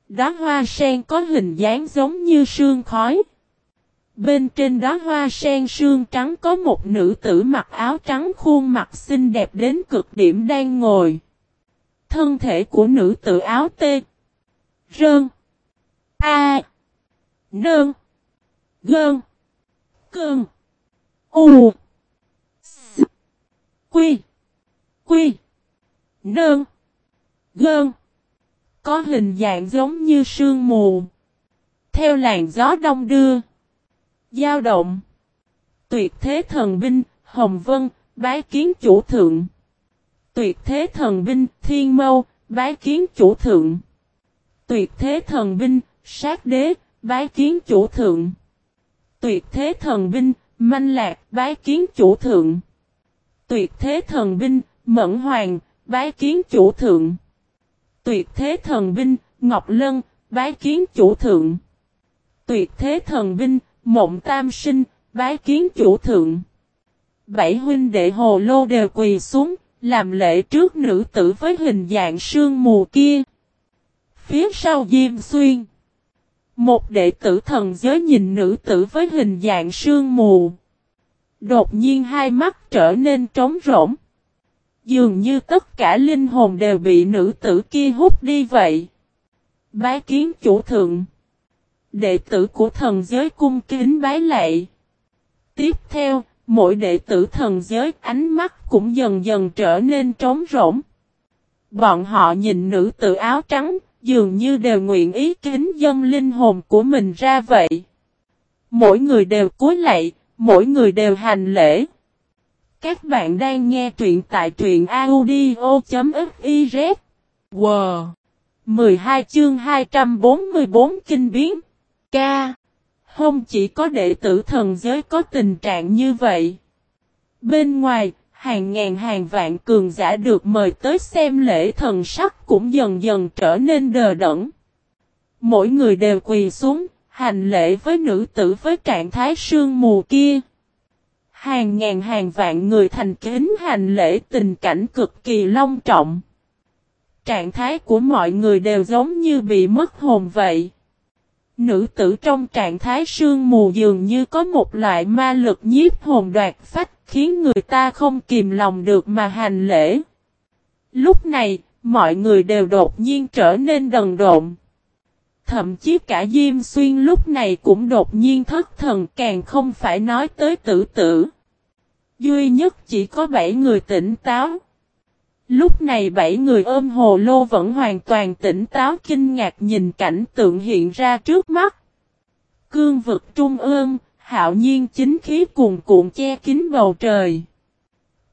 Đá hoa sen có hình dáng giống như sương khói. Bên trên đó hoa sen sương trắng có một nữ tử mặc áo trắng khuôn mặt xinh đẹp đến cực điểm đang ngồi. Thân thể của nữ tử áo tê. Rơn. A. Nơn. Gơn. Cơn. U. S. Quy. Quy. Nơn. Gơn. Có hình dạng giống như sương mù. Theo làn gió đông đưa dao động. Tuyệt thế thần binh, Hồng Vân, bái kiến chủ thượng. Tuyệt thế thần binh, Thiên Mâu, bái kiến chủ thượng. Tuyệt thế thần binh, Sát Đế, bái kiến chủ thượng. Tuyệt thế thần binh, Manh Lạc, bái kiến chủ thượng. Tuyệt thế thần binh, Mẫn Hoàng, bái kiến chủ thượng. Tuyệt thế thần binh, Ngọc Lân, bái kiến chủ thượng. Tuyệt thế thần binh, Mộng Tam Sinh, bái kiến chủ thượng. Bảy huynh đệ hồ lô đều quỳ xuống, làm lễ trước nữ tử với hình dạng sương mù kia. Phía sau Diêm Xuyên. Một đệ tử thần giới nhìn nữ tử với hình dạng sương mù. Đột nhiên hai mắt trở nên trống rỗng. Dường như tất cả linh hồn đều bị nữ tử kia hút đi vậy. Bái kiến chủ thượng. Đệ tử của thần giới cung kính bái lạy. Tiếp theo, mỗi đệ tử thần giới ánh mắt cũng dần dần trở nên trống rỗng. Bọn họ nhìn nữ tử áo trắng, dường như đều nguyện ý kính dân linh hồn của mình ra vậy. Mỗi người đều cúi lạy, mỗi người đều hành lễ. Các bạn đang nghe truyện tại truyện audio.fiz. Wow! 12 chương 244 kinh biến. Ca. Không chỉ có đệ tử thần giới có tình trạng như vậy. Bên ngoài, hàng ngàn hàng vạn cường giả được mời tới xem lễ thần sắc cũng dần dần trở nên đờ đẫn. Mỗi người đều quỳ xuống, hành lễ với nữ tử với trạng thái sương mù kia. Hàng ngàn hàng vạn người thành kính hành lễ tình cảnh cực kỳ long trọng. Trạng thái của mọi người đều giống như bị mất hồn vậy. Nữ tử trong trạng thái sương mù dường như có một loại ma lực nhiếp hồn đoạt phách khiến người ta không kìm lòng được mà hành lễ. Lúc này, mọi người đều đột nhiên trở nên đần độn. Thậm chí cả Diêm Xuyên lúc này cũng đột nhiên thất thần càng không phải nói tới tử tử. Duy nhất chỉ có 7 người tỉnh táo. Lúc này bảy người ôm hồ lô vẫn hoàn toàn tỉnh táo kinh ngạc nhìn cảnh tượng hiện ra trước mắt. Cương vực trung ương, hạo nhiên chính khí cuồn cuộn che kín bầu trời.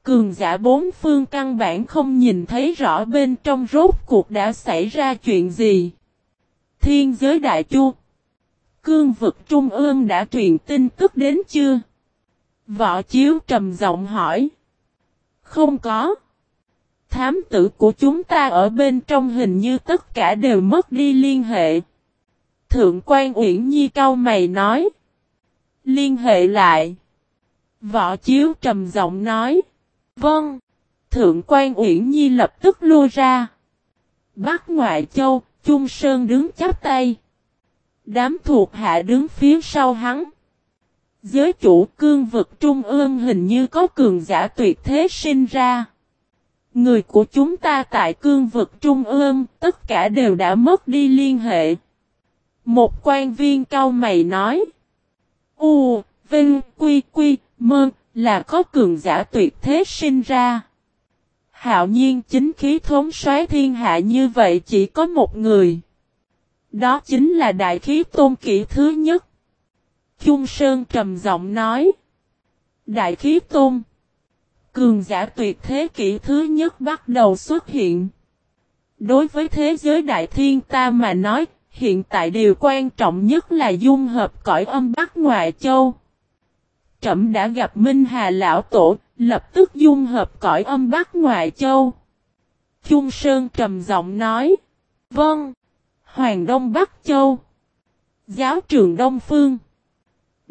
Cường giả bốn phương căn bản không nhìn thấy rõ bên trong rốt cuộc đã xảy ra chuyện gì. Thiên giới đại chu. Cương vực trung ương đã truyền tin tức đến chưa? Võ chiếu trầm giọng hỏi. Không có. Thám tử của chúng ta ở bên trong hình như tất cả đều mất đi liên hệ. Thượng quan Uyển Nhi cau mày nói. Liên hệ lại. Võ chiếu trầm giọng nói. Vâng. Thượng quan Uyển Nhi lập tức lui ra. Bắc ngoại châu, Trung Sơn đứng chắp tay. Đám thuộc hạ đứng phía sau hắn. Giới chủ cương vực trung ương hình như có cường giả tuyệt thế sinh ra. Người của chúng ta tại cương vực trung ương, tất cả đều đã mất đi liên hệ. Một quan viên cao mày nói. U, Vinh, Quy, Quy, Mơ, là có cường giả tuyệt thế sinh ra. Hạo nhiên chính khí thống xoáy thiên hạ như vậy chỉ có một người. Đó chính là đại khí tôn kỷ thứ nhất. Trung Sơn trầm giọng nói. Đại khí tôn. Cường giả tuyệt thế kỷ thứ nhất bắt đầu xuất hiện. Đối với thế giới đại thiên ta mà nói, hiện tại điều quan trọng nhất là dung hợp cõi âm Bắc Ngoại Châu. Trẩm đã gặp Minh Hà Lão Tổ, lập tức dung hợp cõi âm Bắc Ngoại Châu. Trung Sơn trầm giọng nói. Vâng. Hoàng Đông Bắc Châu. Giáo trường Đông Phương.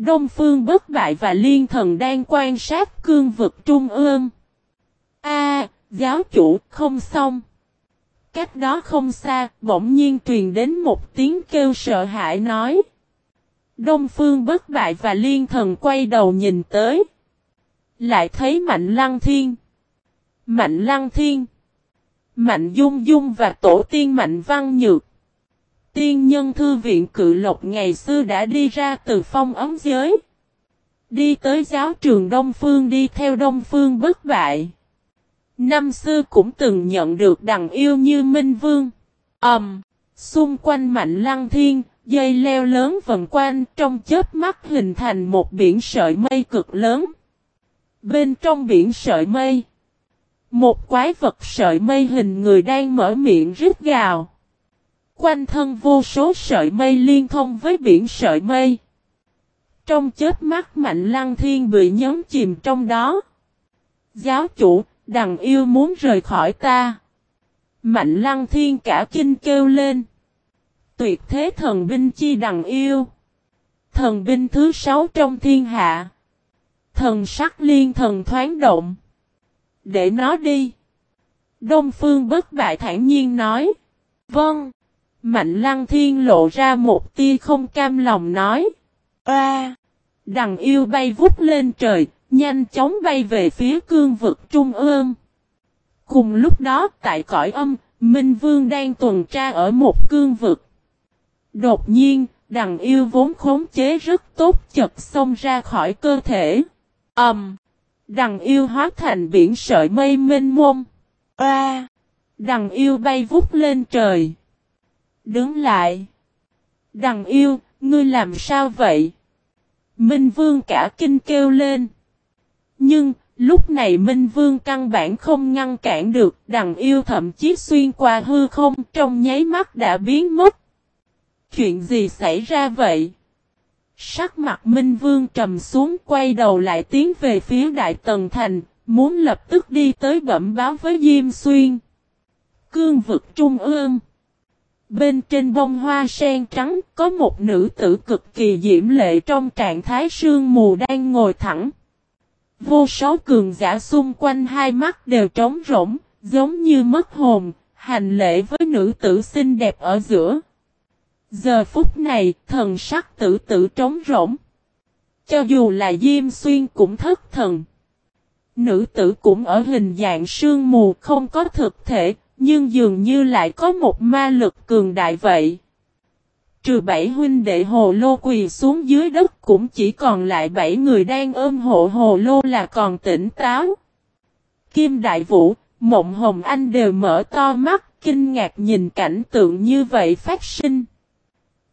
Đông Phương bất bại và liên thần đang quan sát cương vực trung ương. A, giáo chủ không xong. Cách đó không xa, bỗng nhiên truyền đến một tiếng kêu sợ hãi nói. Đông Phương bất bại và liên thần quay đầu nhìn tới. Lại thấy Mạnh Lăng Thiên. Mạnh Lăng Thiên. Mạnh Dung Dung và tổ tiên Mạnh Văn Nhược. Tiên nhân thư viện cự lộc ngày xưa đã đi ra từ phong ấm giới. Đi tới giáo trường Đông Phương đi theo Đông Phương bất bại. Năm xưa cũng từng nhận được đằng yêu như Minh Vương. Ẩm. Um, xung quanh mạnh lăng thiên, dây leo lớn vần quanh trong chớp mắt hình thành một biển sợi mây cực lớn. Bên trong biển sợi mây. Một quái vật sợi mây hình người đang mở miệng rít gào. Quanh thân vô số sợi mây liên thông với biển sợi mây. Trong chết mắt Mạnh Lăng Thiên bị nhấn chìm trong đó. Giáo chủ, đằng yêu muốn rời khỏi ta. Mạnh Lăng Thiên cả kinh kêu lên. Tuyệt thế thần binh chi đằng yêu. Thần binh thứ sáu trong thiên hạ. Thần sắc liên thần thoáng động. Để nó đi. Đông Phương bất bại thản nhiên nói. Vâng. Mạnh lăng thiên lộ ra một tia không cam lòng nói. Oa! đằng yêu bay vút lên trời, nhanh chóng bay về phía cương vực trung ương. Cùng lúc đó tại cõi âm, Minh Vương đang tuần tra ở một cương vực. Đột nhiên, đằng yêu vốn khống chế rất tốt chật xông ra khỏi cơ thể. Ẩm! Um, đằng yêu hóa thành biển sợi mây mênh mông. Oa! đằng yêu bay vút lên trời. Đứng lại. Đằng yêu, ngươi làm sao vậy? Minh Vương cả kinh kêu lên. Nhưng, lúc này Minh Vương căn bản không ngăn cản được, đằng yêu thậm chí xuyên qua hư không trong nháy mắt đã biến mất. Chuyện gì xảy ra vậy? Sắc mặt Minh Vương trầm xuống quay đầu lại tiến về phía Đại Tần Thành, muốn lập tức đi tới bẩm báo với Diêm Xuyên. Cương vực trung ương. Bên trên bông hoa sen trắng có một nữ tử cực kỳ diễm lệ trong trạng thái sương mù đang ngồi thẳng. Vô số cường giả xung quanh hai mắt đều trống rỗng, giống như mất hồn, hành lễ với nữ tử xinh đẹp ở giữa. Giờ phút này, thần sắc tử tử trống rỗng. Cho dù là Diêm Xuyên cũng thất thần. Nữ tử cũng ở hình dạng sương mù không có thực thể, nhưng dường như lại có một ma lực cường đại vậy. trừ bảy huynh đệ hồ lô quỳ xuống dưới đất cũng chỉ còn lại bảy người đang ôm hộ hồ lô là còn tỉnh táo. Kim Đại Vũ, Mộng Hồng Anh đều mở to mắt, kinh ngạc nhìn cảnh tượng như vậy phát sinh.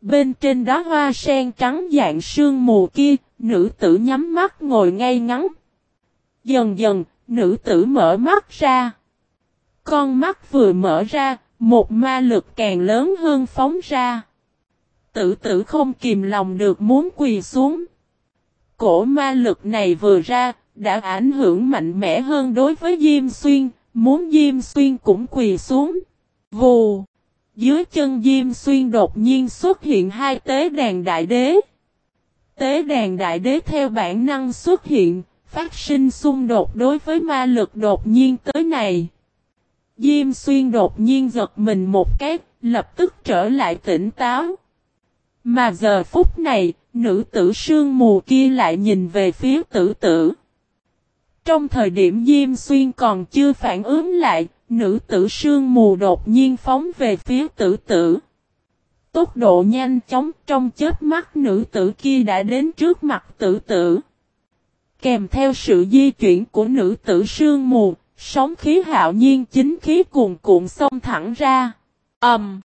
Bên trên đó hoa sen trắng dạng sương mù kia, nữ tử nhắm mắt ngồi ngay ngắn. Dần dần, nữ tử mở mắt ra. Con mắt vừa mở ra, một ma lực càng lớn hơn phóng ra. Tử tử không kìm lòng được muốn quỳ xuống. Cổ ma lực này vừa ra, đã ảnh hưởng mạnh mẽ hơn đối với Diêm Xuyên, muốn Diêm Xuyên cũng quỳ xuống. Vù! Dưới chân Diêm Xuyên đột nhiên xuất hiện hai tế đàn đại đế. Tế đàn đại đế theo bản năng xuất hiện, phát sinh xung đột đối với ma lực đột nhiên tới này. Diêm xuyên đột nhiên giật mình một cái, lập tức trở lại tỉnh táo. Mà giờ phút này, nữ tử sương mù kia lại nhìn về phía tử tử. Trong thời điểm Diêm Xuyên còn chưa phản ứng lại, nữ tử sương mù đột nhiên phóng về phía tử tử. Tốc độ nhanh chóng trong chết mắt nữ tử kia đã đến trước mặt tử tử. Kèm theo sự di chuyển của nữ tử sương mù, sóng khí hạo nhiên chính khí cuồn cuộn xông thẳng ra. Ầm! Um,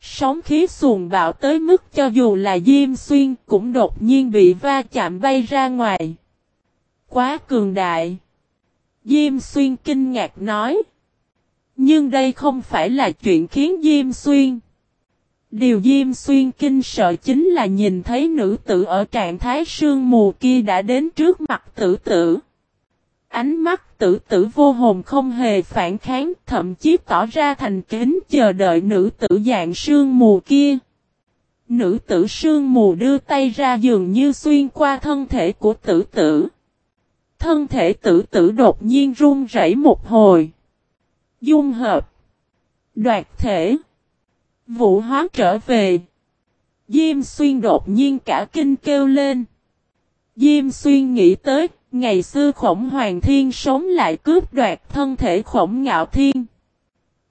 sóng khí xuồng bạo tới mức cho dù là Diêm Xuyên cũng đột nhiên bị va chạm bay ra ngoài. Quá cường đại! Diêm Xuyên kinh ngạc nói. Nhưng đây không phải là chuyện khiến Diêm Xuyên. Điều Diêm Xuyên kinh sợ chính là nhìn thấy nữ tử ở trạng thái sương mù kia đã đến trước mặt tử tử. Ánh mắt tử tử vô hồn không hề phản kháng, thậm chí tỏ ra thành kính chờ đợi nữ tử dạng sương mù kia. Nữ tử sương mù đưa tay ra dường như xuyên qua thân thể của tử tử. Thân thể tử tử đột nhiên run rẩy một hồi. Dung hợp. Đoạt thể. Vũ hóa trở về. Diêm xuyên đột nhiên cả kinh kêu lên. Diêm xuyên nghĩ tới, ngày xưa khổng hoàng thiên sống lại cướp đoạt thân thể khổng ngạo thiên.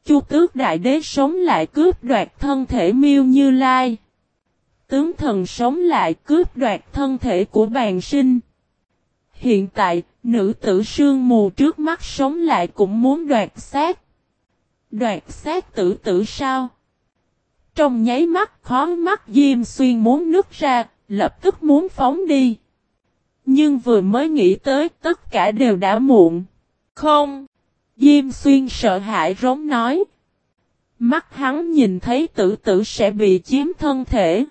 Chu tước đại đế sống lại cướp đoạt thân thể miêu như lai. Tướng thần sống lại cướp đoạt thân thể của bàn sinh. Hiện tại, nữ tử sương mù trước mắt sống lại cũng muốn đoạt xác. Đoạt xác tử tử sao? Trong nháy mắt khó mắt Diêm Xuyên muốn nứt ra, lập tức muốn phóng đi. Nhưng vừa mới nghĩ tới tất cả đều đã muộn. Không! Diêm Xuyên sợ hãi rống nói. Mắt hắn nhìn thấy tử tử sẽ bị chiếm thân thể.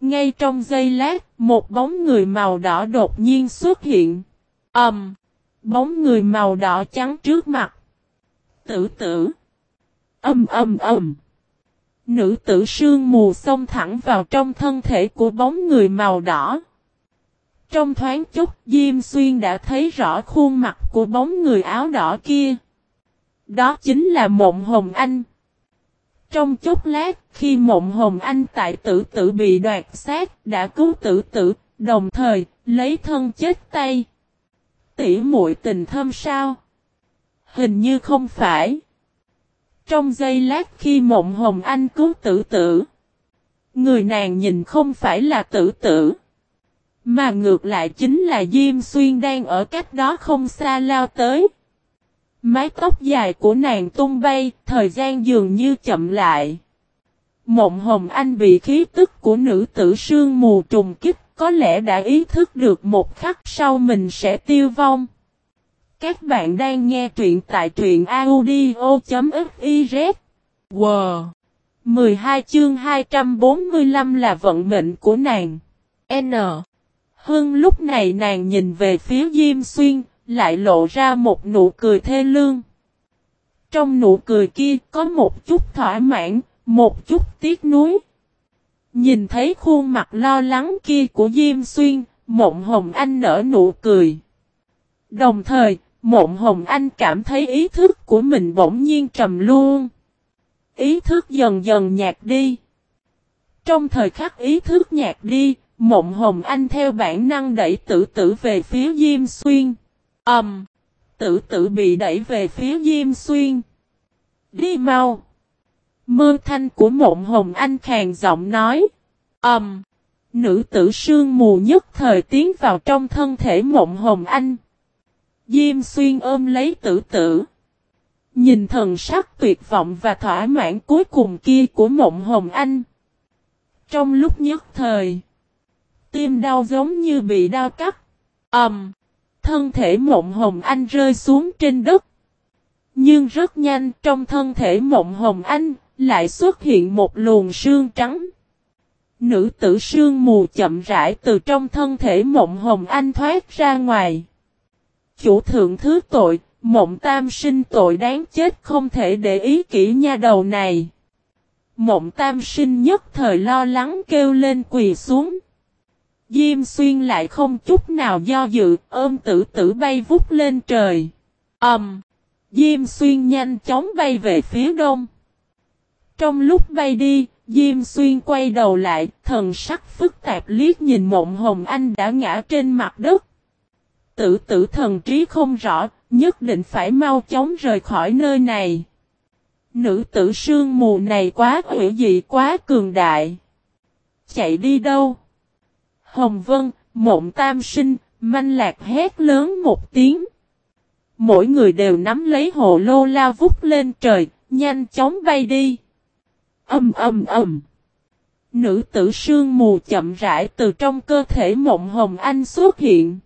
Ngay trong giây lát, một bóng người màu đỏ đột nhiên xuất hiện. Ẩm! Um, bóng người màu đỏ trắng trước mặt. Tử tử! Âm âm âm! Nữ tử sương mù xông thẳng vào trong thân thể của bóng người màu đỏ. Trong thoáng chút Diêm Xuyên đã thấy rõ khuôn mặt của bóng người áo đỏ kia. Đó chính là Mộng Hồng Anh. Trong chốc lát, khi Mộng Hồng Anh tại tử tử bị đoạt xác, đã cứu tử tử, đồng thời, lấy thân chết tay. Tỉ muội tình thâm sao? Hình như không phải. Trong giây lát khi Mộng Hồng Anh cứu tử tử, người nàng nhìn không phải là tử tử. Mà ngược lại chính là Diêm Xuyên đang ở cách đó không xa lao tới. Mái tóc dài của nàng tung bay, thời gian dường như chậm lại. Mộng Hồng Anh bị khí tức của nữ tử sương mù trùng kích, có lẽ đã ý thức được một khắc sau mình sẽ tiêu vong. Các bạn đang nghe truyện tại truyện audio.fiz. Wow! 12 chương 245 là vận mệnh của nàng. N. Hưng lúc này nàng nhìn về phía Diêm Xuyên, lại lộ ra một nụ cười thê lương. Trong nụ cười kia có một chút thỏa mãn, một chút tiếc nuối. Nhìn thấy khuôn mặt lo lắng kia của Diêm Xuyên, Mộng Hồng Anh nở nụ cười. Đồng thời, Mộng Hồng Anh cảm thấy ý thức của mình bỗng nhiên trầm luôn. Ý thức dần dần nhạt đi. Trong thời khắc ý thức nhạt đi, Mộng Hồng Anh theo bản năng đẩy tử tử về phía Diêm Xuyên. Ẩm! Um, tử tử bị đẩy về phía Diêm Xuyên. Đi mau! Mơ thanh của Mộng Hồng Anh khàn giọng nói. Ầm. nữ tử sương mù nhất thời tiến vào trong thân thể mộng hồng anh. Diêm xuyên ôm lấy tử tử. Nhìn thần sắc tuyệt vọng và thỏa mãn cuối cùng kia của mộng hồng anh. Trong lúc nhất thời. Tim đau giống như bị đau cắt. Ẩm. thân thể mộng hồng anh rơi xuống trên đất. Nhưng rất nhanh trong thân thể mộng hồng anh lại xuất hiện một luồng sương trắng. Nữ tử sương mù chậm rãi từ trong thân thể mộng hồng anh thoát ra ngoài. Chủ thượng thứ tội, mộng tam sinh tội đáng chết không thể để ý kỹ nha đầu này. Mộng tam sinh nhất thời lo lắng kêu lên quỳ xuống. Diêm xuyên lại không chút nào do dự, ôm tử tử bay vút lên trời. Ẩm! Um, Diêm xuyên nhanh chóng bay về phía đông. Trong lúc bay đi, Diêm xuyên quay đầu lại, thần sắc phức tạp liếc nhìn mộng hồng anh đã ngã trên mặt đất. Tử tử thần trí không rõ, nhất định phải mau chóng rời khỏi nơi này. Nữ tử sương mù này quá hủy dị quá cường đại. Chạy đi đâu? Hồng Vân, Mộng Tam Sinh, Manh Lạc hét lớn một tiếng. Mỗi người đều nắm lấy hồ lô lao vút lên trời, nhanh chóng bay đi. Âm âm âm. Nữ tử sương mù chậm rãi từ trong cơ thể mộng hồng anh xuất hiện.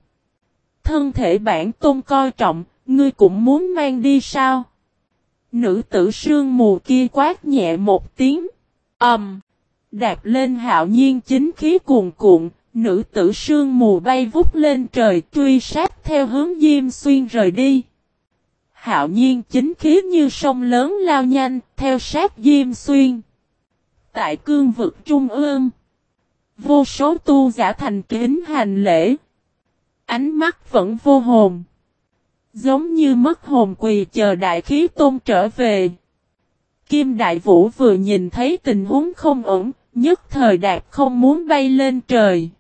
Thân thể bản tôn coi trọng, ngươi cũng muốn mang đi sao? Nữ tử sương mù kia quát nhẹ một tiếng. Âm. Đạp lên hạo nhiên chính khí cuồn cuộn, nữ tử sương mù bay vút lên trời truy sát theo hướng Diêm Xuyên rời đi. Hạo nhiên chính khí như sông lớn lao nhanh, theo sát Diêm Xuyên. Tại cương vực trung ương, vô số tu giả thành kính hành lễ. Ánh mắt vẫn vô hồn. Giống như mất hồn quỳ chờ đại khí tôn trở về. Kim Đại Vũ vừa nhìn thấy tình huống không ổn, nhất thời đạt không muốn bay lên trời.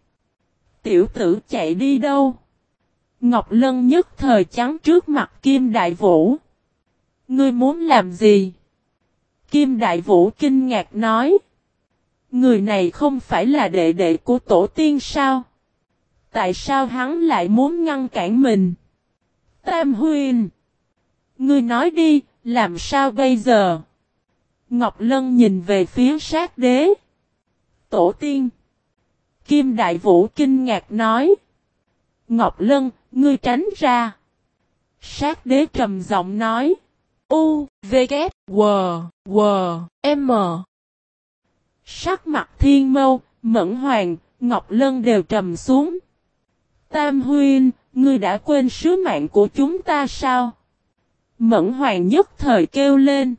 Tiểu tử chạy đi đâu? Ngọc Lân nhất thời trắng trước mặt Kim Đại Vũ. Ngươi muốn làm gì? Kim Đại Vũ kinh ngạc nói. Người này không phải là đệ đệ của tổ tiên sao? Tại sao hắn lại muốn ngăn cản mình? Tam Huyên. Ngươi nói đi, làm sao bây giờ? Ngọc Lân nhìn về phía sát đế. Tổ tiên. Kim Đại Vũ kinh ngạc nói. Ngọc Lân, ngươi tránh ra. Sát đế trầm giọng nói. U, V, K, W, W, M. Sắc mặt thiên mâu, mẫn hoàng, Ngọc Lân đều trầm xuống. Tam huyên, ngươi đã quên sứ mạng của chúng ta sao? Mẫn hoàng nhất thời kêu lên.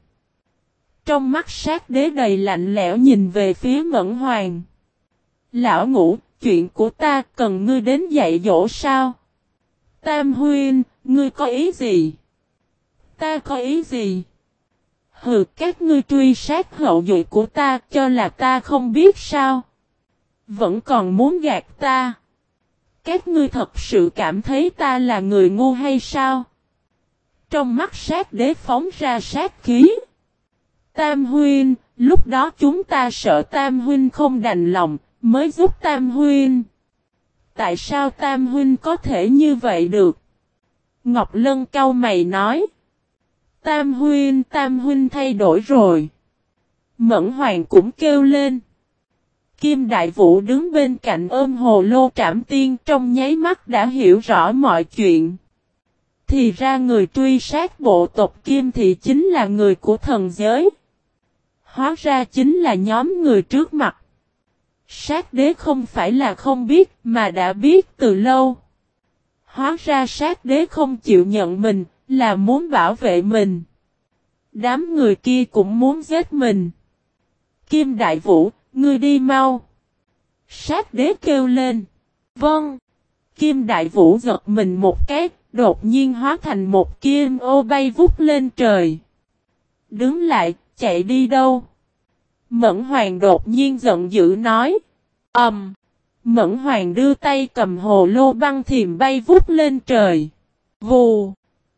Trong mắt sát đế đầy lạnh lẽo nhìn về phía mẫn hoàng. Lão ngũ, chuyện của ta cần ngươi đến dạy dỗ sao? Tam huyên, ngươi có ý gì? Ta có ý gì? Hừ, các ngươi truy sát hậu duệ của ta cho là ta không biết sao? Vẫn còn muốn gạt ta. Các ngươi thật sự cảm thấy ta là người ngu hay sao? Trong mắt sát đế phóng ra sát khí. Tam huyên, lúc đó chúng ta sợ Tam huynh không đành lòng, mới giúp Tam huynh. Tại sao Tam huynh có thể như vậy được? Ngọc Lân cau mày nói. Tam huynh, Tam huynh thay đổi rồi. Mẫn Hoàng cũng kêu lên. Kim Đại Vũ đứng bên cạnh ôm hồ lô trảm tiên trong nháy mắt đã hiểu rõ mọi chuyện. Thì ra người truy sát bộ tộc Kim thì chính là người của thần giới. Hóa ra chính là nhóm người trước mặt. Sát đế không phải là không biết mà đã biết từ lâu. Hóa ra sát đế không chịu nhận mình là muốn bảo vệ mình. Đám người kia cũng muốn giết mình. Kim Đại Vũ, Ngươi đi mau. Sát đế kêu lên. Vâng. Kim đại vũ giật mình một cái, đột nhiên hóa thành một kim ô bay vút lên trời. Đứng lại, chạy đi đâu? Mẫn hoàng đột nhiên giận dữ nói. Ẩm. Um, Mẫn hoàng đưa tay cầm hồ lô băng thiềm bay vút lên trời. Vù.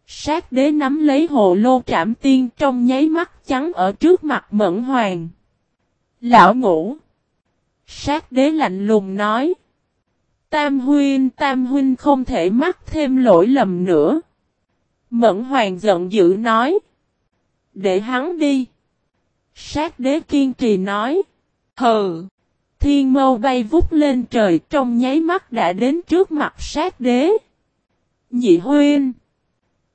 Sát đế nắm lấy hồ lô trảm tiên trong nháy mắt trắng ở trước mặt mẫn hoàng. Lão ngủ. Sát đế lạnh lùng nói. Tam huynh tam huynh không thể mắc thêm lỗi lầm nữa. Mẫn hoàng giận dữ nói. Để hắn đi. Sát đế kiên trì nói. Hừ. Thiên mâu bay vút lên trời trong nháy mắt đã đến trước mặt sát đế. Nhị huynh.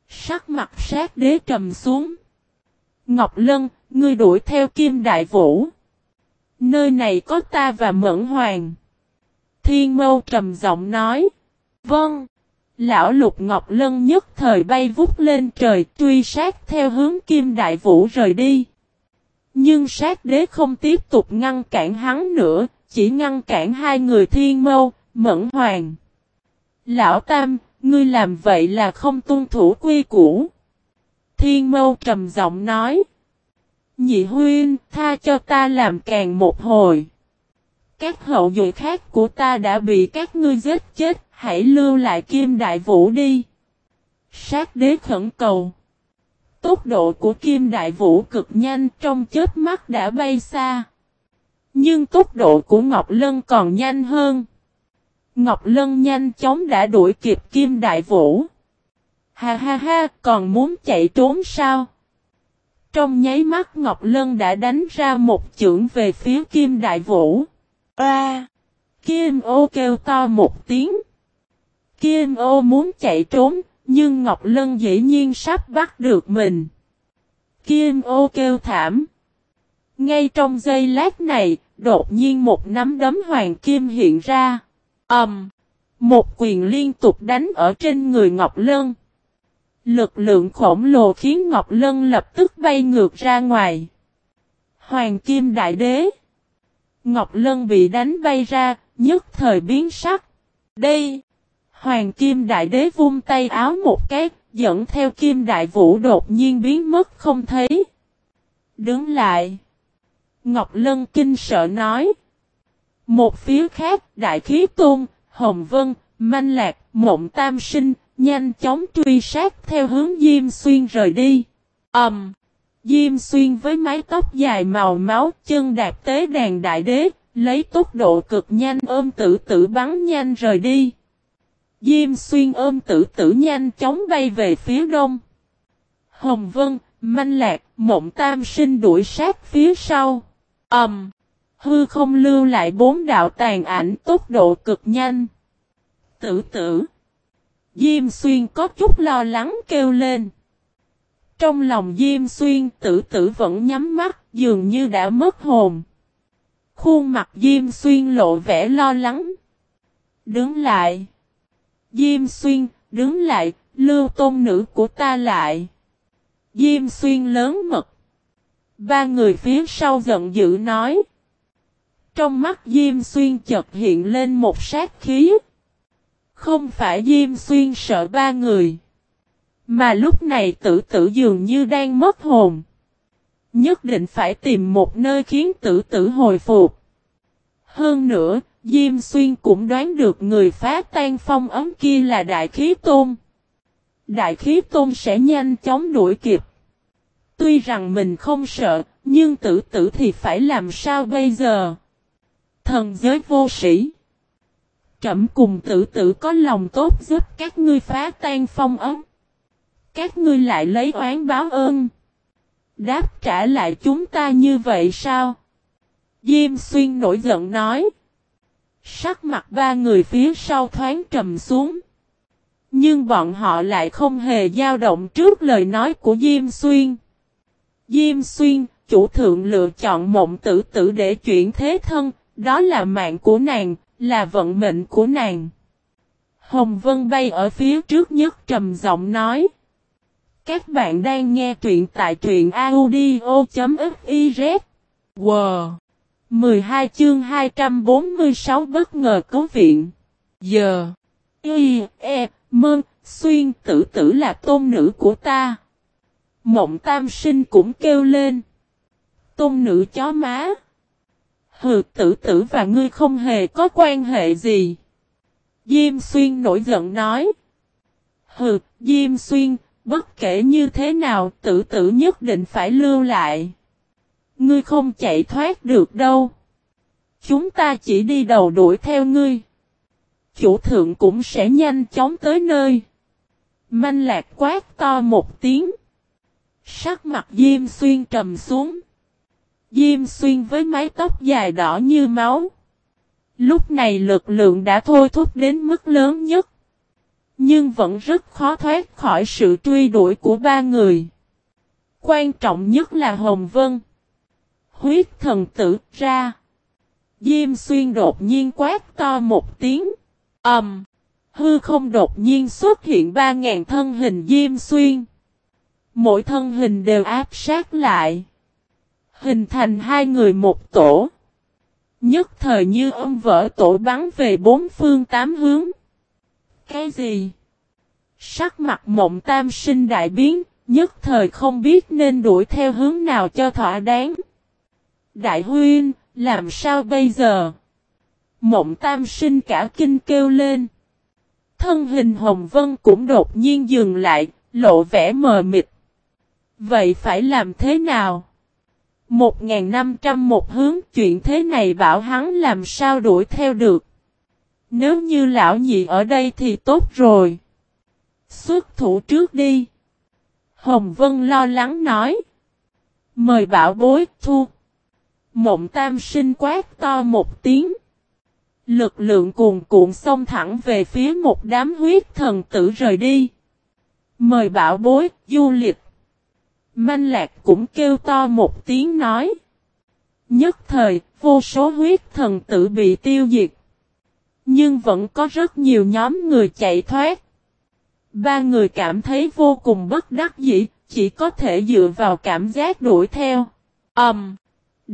Sắc mặt sát đế trầm xuống. Ngọc Lân, ngươi đuổi theo Kim Đại Vũ. Nơi này có ta và Mẫn Hoàng. Thiên Mâu trầm giọng nói. Vâng. Lão Lục Ngọc Lân nhất thời bay vút lên trời truy sát theo hướng Kim Đại Vũ rời đi. Nhưng sát đế không tiếp tục ngăn cản hắn nữa, chỉ ngăn cản hai người Thiên Mâu, Mẫn Hoàng. Lão Tam, ngươi làm vậy là không tuân thủ quy củ. Thiên Mâu trầm giọng nói. Nhị huyên tha cho ta làm càng một hồi. Các hậu duệ khác của ta đã bị các ngươi giết chết, hãy lưu lại Kim Đại Vũ đi. Sát đế khẩn cầu. Tốc độ của Kim Đại Vũ cực nhanh trong chết mắt đã bay xa. Nhưng tốc độ của Ngọc Lân còn nhanh hơn. Ngọc Lân nhanh chóng đã đuổi kịp Kim Đại Vũ. Ha ha ha, còn muốn chạy trốn sao? Trong nháy mắt Ngọc Lân đã đánh ra một chưởng về phía Kim Đại Vũ. A! Kim ô kêu to một tiếng. Kim ô muốn chạy trốn, nhưng Ngọc Lân dĩ nhiên sắp bắt được mình. Kim ô kêu thảm. Ngay trong giây lát này, đột nhiên một nắm đấm hoàng kim hiện ra. Ầm! Um, một quyền liên tục đánh ở trên người Ngọc Lân. Lực lượng khổng lồ khiến Ngọc Lân lập tức bay ngược ra ngoài. Hoàng Kim Đại Đế Ngọc Lân bị đánh bay ra, nhất thời biến sắc. Đây! Hoàng Kim Đại Đế vung tay áo một cái, dẫn theo Kim Đại Vũ đột nhiên biến mất không thấy. Đứng lại. Ngọc Lân kinh sợ nói. Một phía khác, Đại Khí Tôn, Hồng Vân, Manh Lạc, Mộng Tam Sinh, nhanh chóng truy sát theo hướng Diêm Xuyên rời đi. Ẩm! Um, Diêm Xuyên với mái tóc dài màu máu chân đạp tế đàn đại đế, lấy tốc độ cực nhanh ôm tử tử bắn nhanh rời đi. Diêm Xuyên ôm tử tử nhanh chóng bay về phía đông. Hồng Vân, Manh Lạc, Mộng Tam Sinh đuổi sát phía sau. Ẩm! Um, hư không lưu lại bốn đạo tàn ảnh tốc độ cực nhanh. Tử tử! Diêm xuyên có chút lo lắng kêu lên. Trong lòng Diêm xuyên tử tử vẫn nhắm mắt dường như đã mất hồn. Khuôn mặt Diêm xuyên lộ vẻ lo lắng. Đứng lại. Diêm xuyên, đứng lại, lưu tôn nữ của ta lại. Diêm xuyên lớn mật. Ba người phía sau giận dữ nói. Trong mắt Diêm xuyên chợt hiện lên một sát khí. Không phải Diêm Xuyên sợ ba người. Mà lúc này tử tử dường như đang mất hồn. Nhất định phải tìm một nơi khiến tử tử hồi phục. Hơn nữa, Diêm Xuyên cũng đoán được người phá tan phong ấm kia là Đại Khí Tôn. Đại Khí Tôn sẽ nhanh chóng đuổi kịp. Tuy rằng mình không sợ, nhưng tử tử thì phải làm sao bây giờ? Thần giới vô sĩ Trẩm cùng tử tử có lòng tốt giúp các ngươi phá tan phong ấm. Các ngươi lại lấy oán báo ơn. Đáp trả lại chúng ta như vậy sao? Diêm xuyên nổi giận nói. Sắc mặt ba người phía sau thoáng trầm xuống. Nhưng bọn họ lại không hề dao động trước lời nói của Diêm Xuyên. Diêm Xuyên, chủ thượng lựa chọn mộng tử tử để chuyển thế thân, đó là mạng của nàng, là vận mệnh của nàng. Hồng Vân bay ở phía trước nhất trầm giọng nói. Các bạn đang nghe truyện tại truyện audio.fif. Wow! 12 chương 246 bất ngờ cứu viện. Giờ. Y, E, Mơn, Xuyên tử tử là tôn nữ của ta. Mộng tam sinh cũng kêu lên. Tôn nữ chó má. Hừ tử tử và ngươi không hề có quan hệ gì. Diêm xuyên nổi giận nói. Hừ, Diêm xuyên, bất kể như thế nào tử tử nhất định phải lưu lại. Ngươi không chạy thoát được đâu. Chúng ta chỉ đi đầu đuổi theo ngươi. Chủ thượng cũng sẽ nhanh chóng tới nơi. Manh lạc quát to một tiếng. Sắc mặt Diêm Xuyên trầm xuống. Diêm Xuyên với mái tóc dài đỏ như máu. Lúc này lực lượng đã thôi thúc đến mức lớn nhất. Nhưng vẫn rất khó thoát khỏi sự truy đuổi của ba người. Quan trọng nhất là Hồng Vân. Huyết thần tử ra. Diêm xuyên đột nhiên quát to một tiếng. Ẩm. Um, hư không đột nhiên xuất hiện ba ngàn thân hình diêm xuyên. Mỗi thân hình đều áp sát lại. Hình thành hai người một tổ. Nhất thời như âm vỡ tổ bắn về bốn phương tám hướng. Cái gì? Sắc mặt mộng tam sinh đại biến, nhất thời không biết nên đuổi theo hướng nào cho thỏa đáng. Đại huyên, làm sao bây giờ? Mộng tam sinh cả kinh kêu lên. Thân hình hồng vân cũng đột nhiên dừng lại, lộ vẻ mờ mịt. Vậy phải làm thế nào? Một ngàn năm trăm một hướng chuyện thế này bảo hắn làm sao đuổi theo được. Nếu như lão nhị ở đây thì tốt rồi. Xuất thủ trước đi. Hồng Vân lo lắng nói. Mời bảo bối thu. Mộng tam sinh quát to một tiếng. Lực lượng cuồn cuộn xông thẳng về phía một đám huyết thần tử rời đi. Mời bảo bối, du lịch. Manh lạc cũng kêu to một tiếng nói. Nhất thời, vô số huyết thần tử bị tiêu diệt. Nhưng vẫn có rất nhiều nhóm người chạy thoát. Ba người cảm thấy vô cùng bất đắc dĩ, chỉ có thể dựa vào cảm giác đuổi theo. Ầm. Um,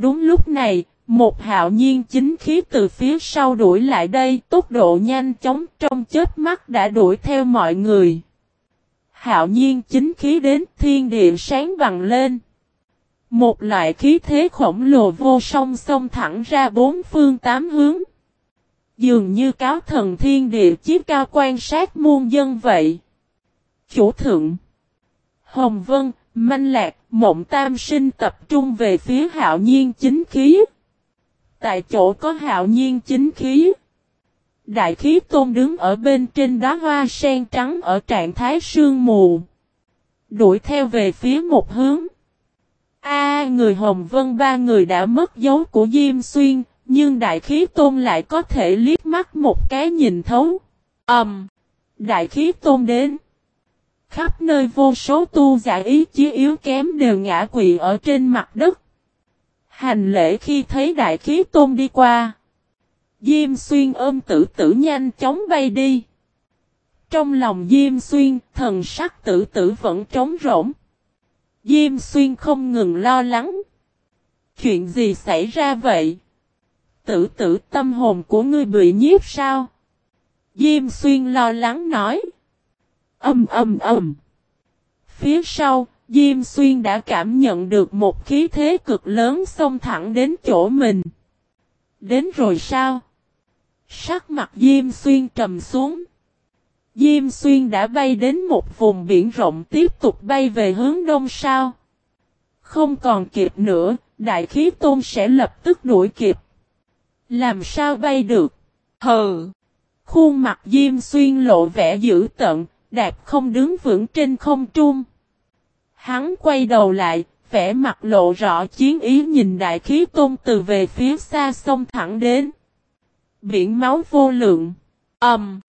đúng lúc này, một hạo nhiên chính khí từ phía sau đuổi lại đây, tốc độ nhanh chóng trong chết mắt đã đuổi theo mọi người. Hạo nhiên chính khí đến thiên địa sáng bằng lên. Một loại khí thế khổng lồ vô song song thẳng ra bốn phương tám hướng. Dường như cáo thần thiên địa chiếc cao quan sát muôn dân vậy. Chủ thượng. Hồng Vân, Manh Lạc, Mộng Tam Sinh tập trung về phía hạo nhiên chính khí. Tại chỗ có hạo nhiên chính khí. Đại khí tôn đứng ở bên trên đá hoa sen trắng ở trạng thái sương mù. Đuổi theo về phía một hướng. A người Hồng Vân ba người đã mất dấu của Diêm Xuyên, nhưng đại khí tôn lại có thể liếc mắt một cái nhìn thấu. Ẩm. Um, đại khí tôn đến. Khắp nơi vô số tu giả ý chí yếu kém đều ngã quỵ ở trên mặt đất. Hành lễ khi thấy đại khí tôn đi qua. Diêm xuyên ôm tử tử nhanh chóng bay đi. Trong lòng Diêm xuyên, thần sắc tử tử vẫn trống rỗng. Diêm xuyên không ngừng lo lắng. Chuyện gì xảy ra vậy? Tử tử tâm hồn của ngươi bị nhiếp sao? Diêm xuyên lo lắng nói. Âm âm âm. Phía sau, Diêm Xuyên đã cảm nhận được một khí thế cực lớn xông thẳng đến chỗ mình. Đến rồi sao? Sắc mặt Diêm Xuyên trầm xuống. Diêm Xuyên đã bay đến một vùng biển rộng tiếp tục bay về hướng đông sao. Không còn kịp nữa, đại khí tôn sẽ lập tức đuổi kịp. Làm sao bay được? Hừ! Khuôn mặt Diêm Xuyên lộ vẻ dữ tận, đạp không đứng vững trên không trung. Hắn quay đầu lại, vẻ mặt lộ rõ chiến ý nhìn đại khí tôn từ về phía xa sông thẳng đến. Biển máu vô lượng. ầm Um,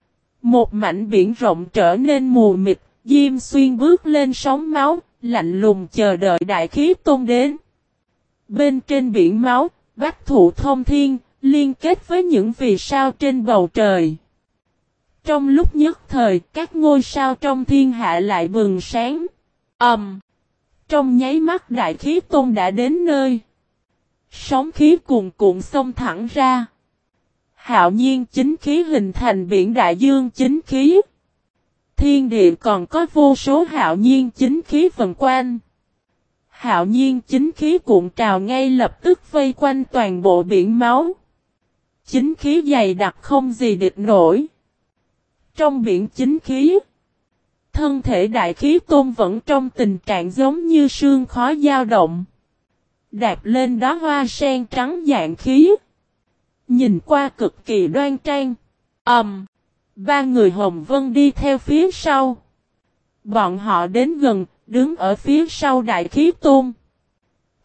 một mảnh biển rộng trở nên mù mịt, Diêm Xuyên bước lên sóng máu, lạnh lùng chờ đợi đại khí tôn đến. Bên trên biển máu, bác thủ thông thiên, liên kết với những vì sao trên bầu trời. Trong lúc nhất thời, các ngôi sao trong thiên hạ lại bừng sáng. ầm Um, trong nháy mắt đại khí tôn đã đến nơi. Sóng khí cuồn cuộn xông thẳng ra. Hạo nhiên chính khí hình thành biển đại dương chính khí. Thiên địa còn có vô số hạo nhiên chính khí vần quanh. Hạo nhiên chính khí cuộn trào ngay lập tức vây quanh toàn bộ biển máu. Chính khí dày đặc không gì địch nổi. Trong biển chính khí, thân thể đại khí tôn vẫn trong tình trạng giống như sương khói dao động. Đạp lên đó hoa sen trắng dạng khí. Nhìn qua cực kỳ đoan trang. Ẩm. Um, ba người Hồng Vân đi theo phía sau. Bọn họ đến gần, đứng ở phía sau đại khí tôn.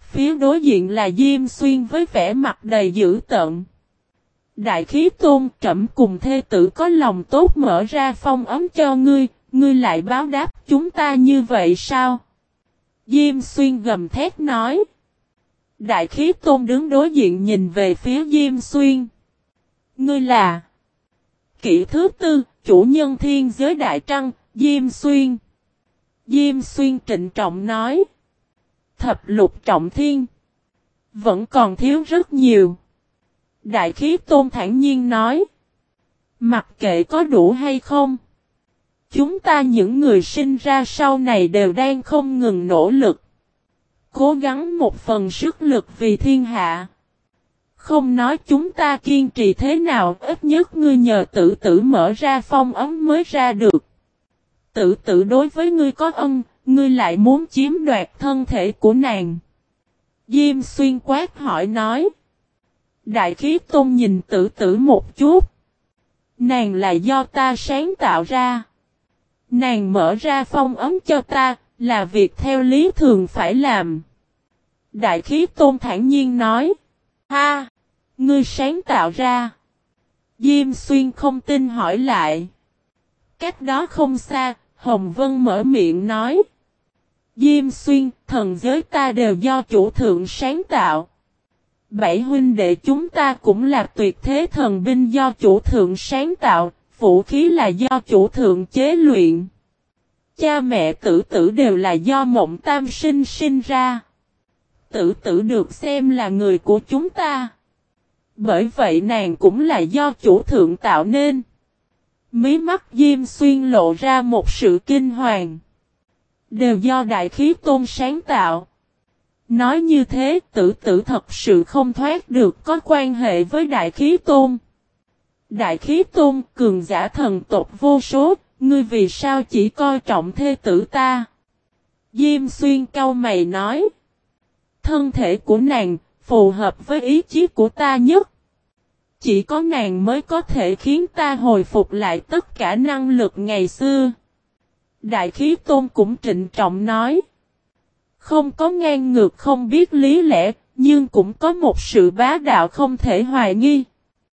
Phía đối diện là Diêm Xuyên với vẻ mặt đầy dữ tợn. Đại khí tôn trẫm cùng thê tử có lòng tốt mở ra phong ấm cho ngươi, ngươi lại báo đáp chúng ta như vậy sao? Diêm Xuyên gầm thét nói. Đại khí tôn đứng đối diện nhìn về phía Diêm Xuyên. Ngươi là Kỷ thứ tư, chủ nhân thiên giới đại trăng, Diêm Xuyên. Diêm Xuyên trịnh trọng nói. Thập lục trọng thiên. Vẫn còn thiếu rất nhiều. Đại khí tôn thản nhiên nói. Mặc kệ có đủ hay không. Chúng ta những người sinh ra sau này đều đang không ngừng nỗ lực. Cố gắng một phần sức lực vì thiên hạ. Không nói chúng ta kiên trì thế nào, ít nhất ngươi nhờ tự tử mở ra phong ấm mới ra được. Tự tử đối với ngươi có ân, ngươi lại muốn chiếm đoạt thân thể của nàng. Diêm xuyên quát hỏi nói. Đại khí tôn nhìn tử tử một chút. Nàng là do ta sáng tạo ra. Nàng mở ra phong ấm cho ta, là việc theo lý thường phải làm. Đại khí tôn thản nhiên nói. Ha! Ngươi sáng tạo ra. Diêm xuyên không tin hỏi lại. Cách đó không xa, Hồng Vân mở miệng nói. Diêm xuyên, thần giới ta đều do chủ thượng sáng tạo. Bảy huynh đệ chúng ta cũng là tuyệt thế thần binh do chủ thượng sáng tạo, vũ khí là do chủ thượng chế luyện. Cha mẹ tử tử đều là do mộng tam sinh sinh ra. Tử tử được xem là người của chúng ta. Bởi vậy nàng cũng là do chủ thượng tạo nên. Mí mắt Diêm Xuyên lộ ra một sự kinh hoàng. Đều do đại khí tôn sáng tạo. Nói như thế tử tử thật sự không thoát được có quan hệ với đại khí tôn. Đại khí tôn cường giả thần tộc vô số, ngươi vì sao chỉ coi trọng thê tử ta? Diêm xuyên cau mày nói. Thân thể của nàng, phù hợp với ý chí của ta nhất. Chỉ có nàng mới có thể khiến ta hồi phục lại tất cả năng lực ngày xưa. Đại khí tôn cũng trịnh trọng nói. Không có ngang ngược không biết lý lẽ, nhưng cũng có một sự bá đạo không thể hoài nghi.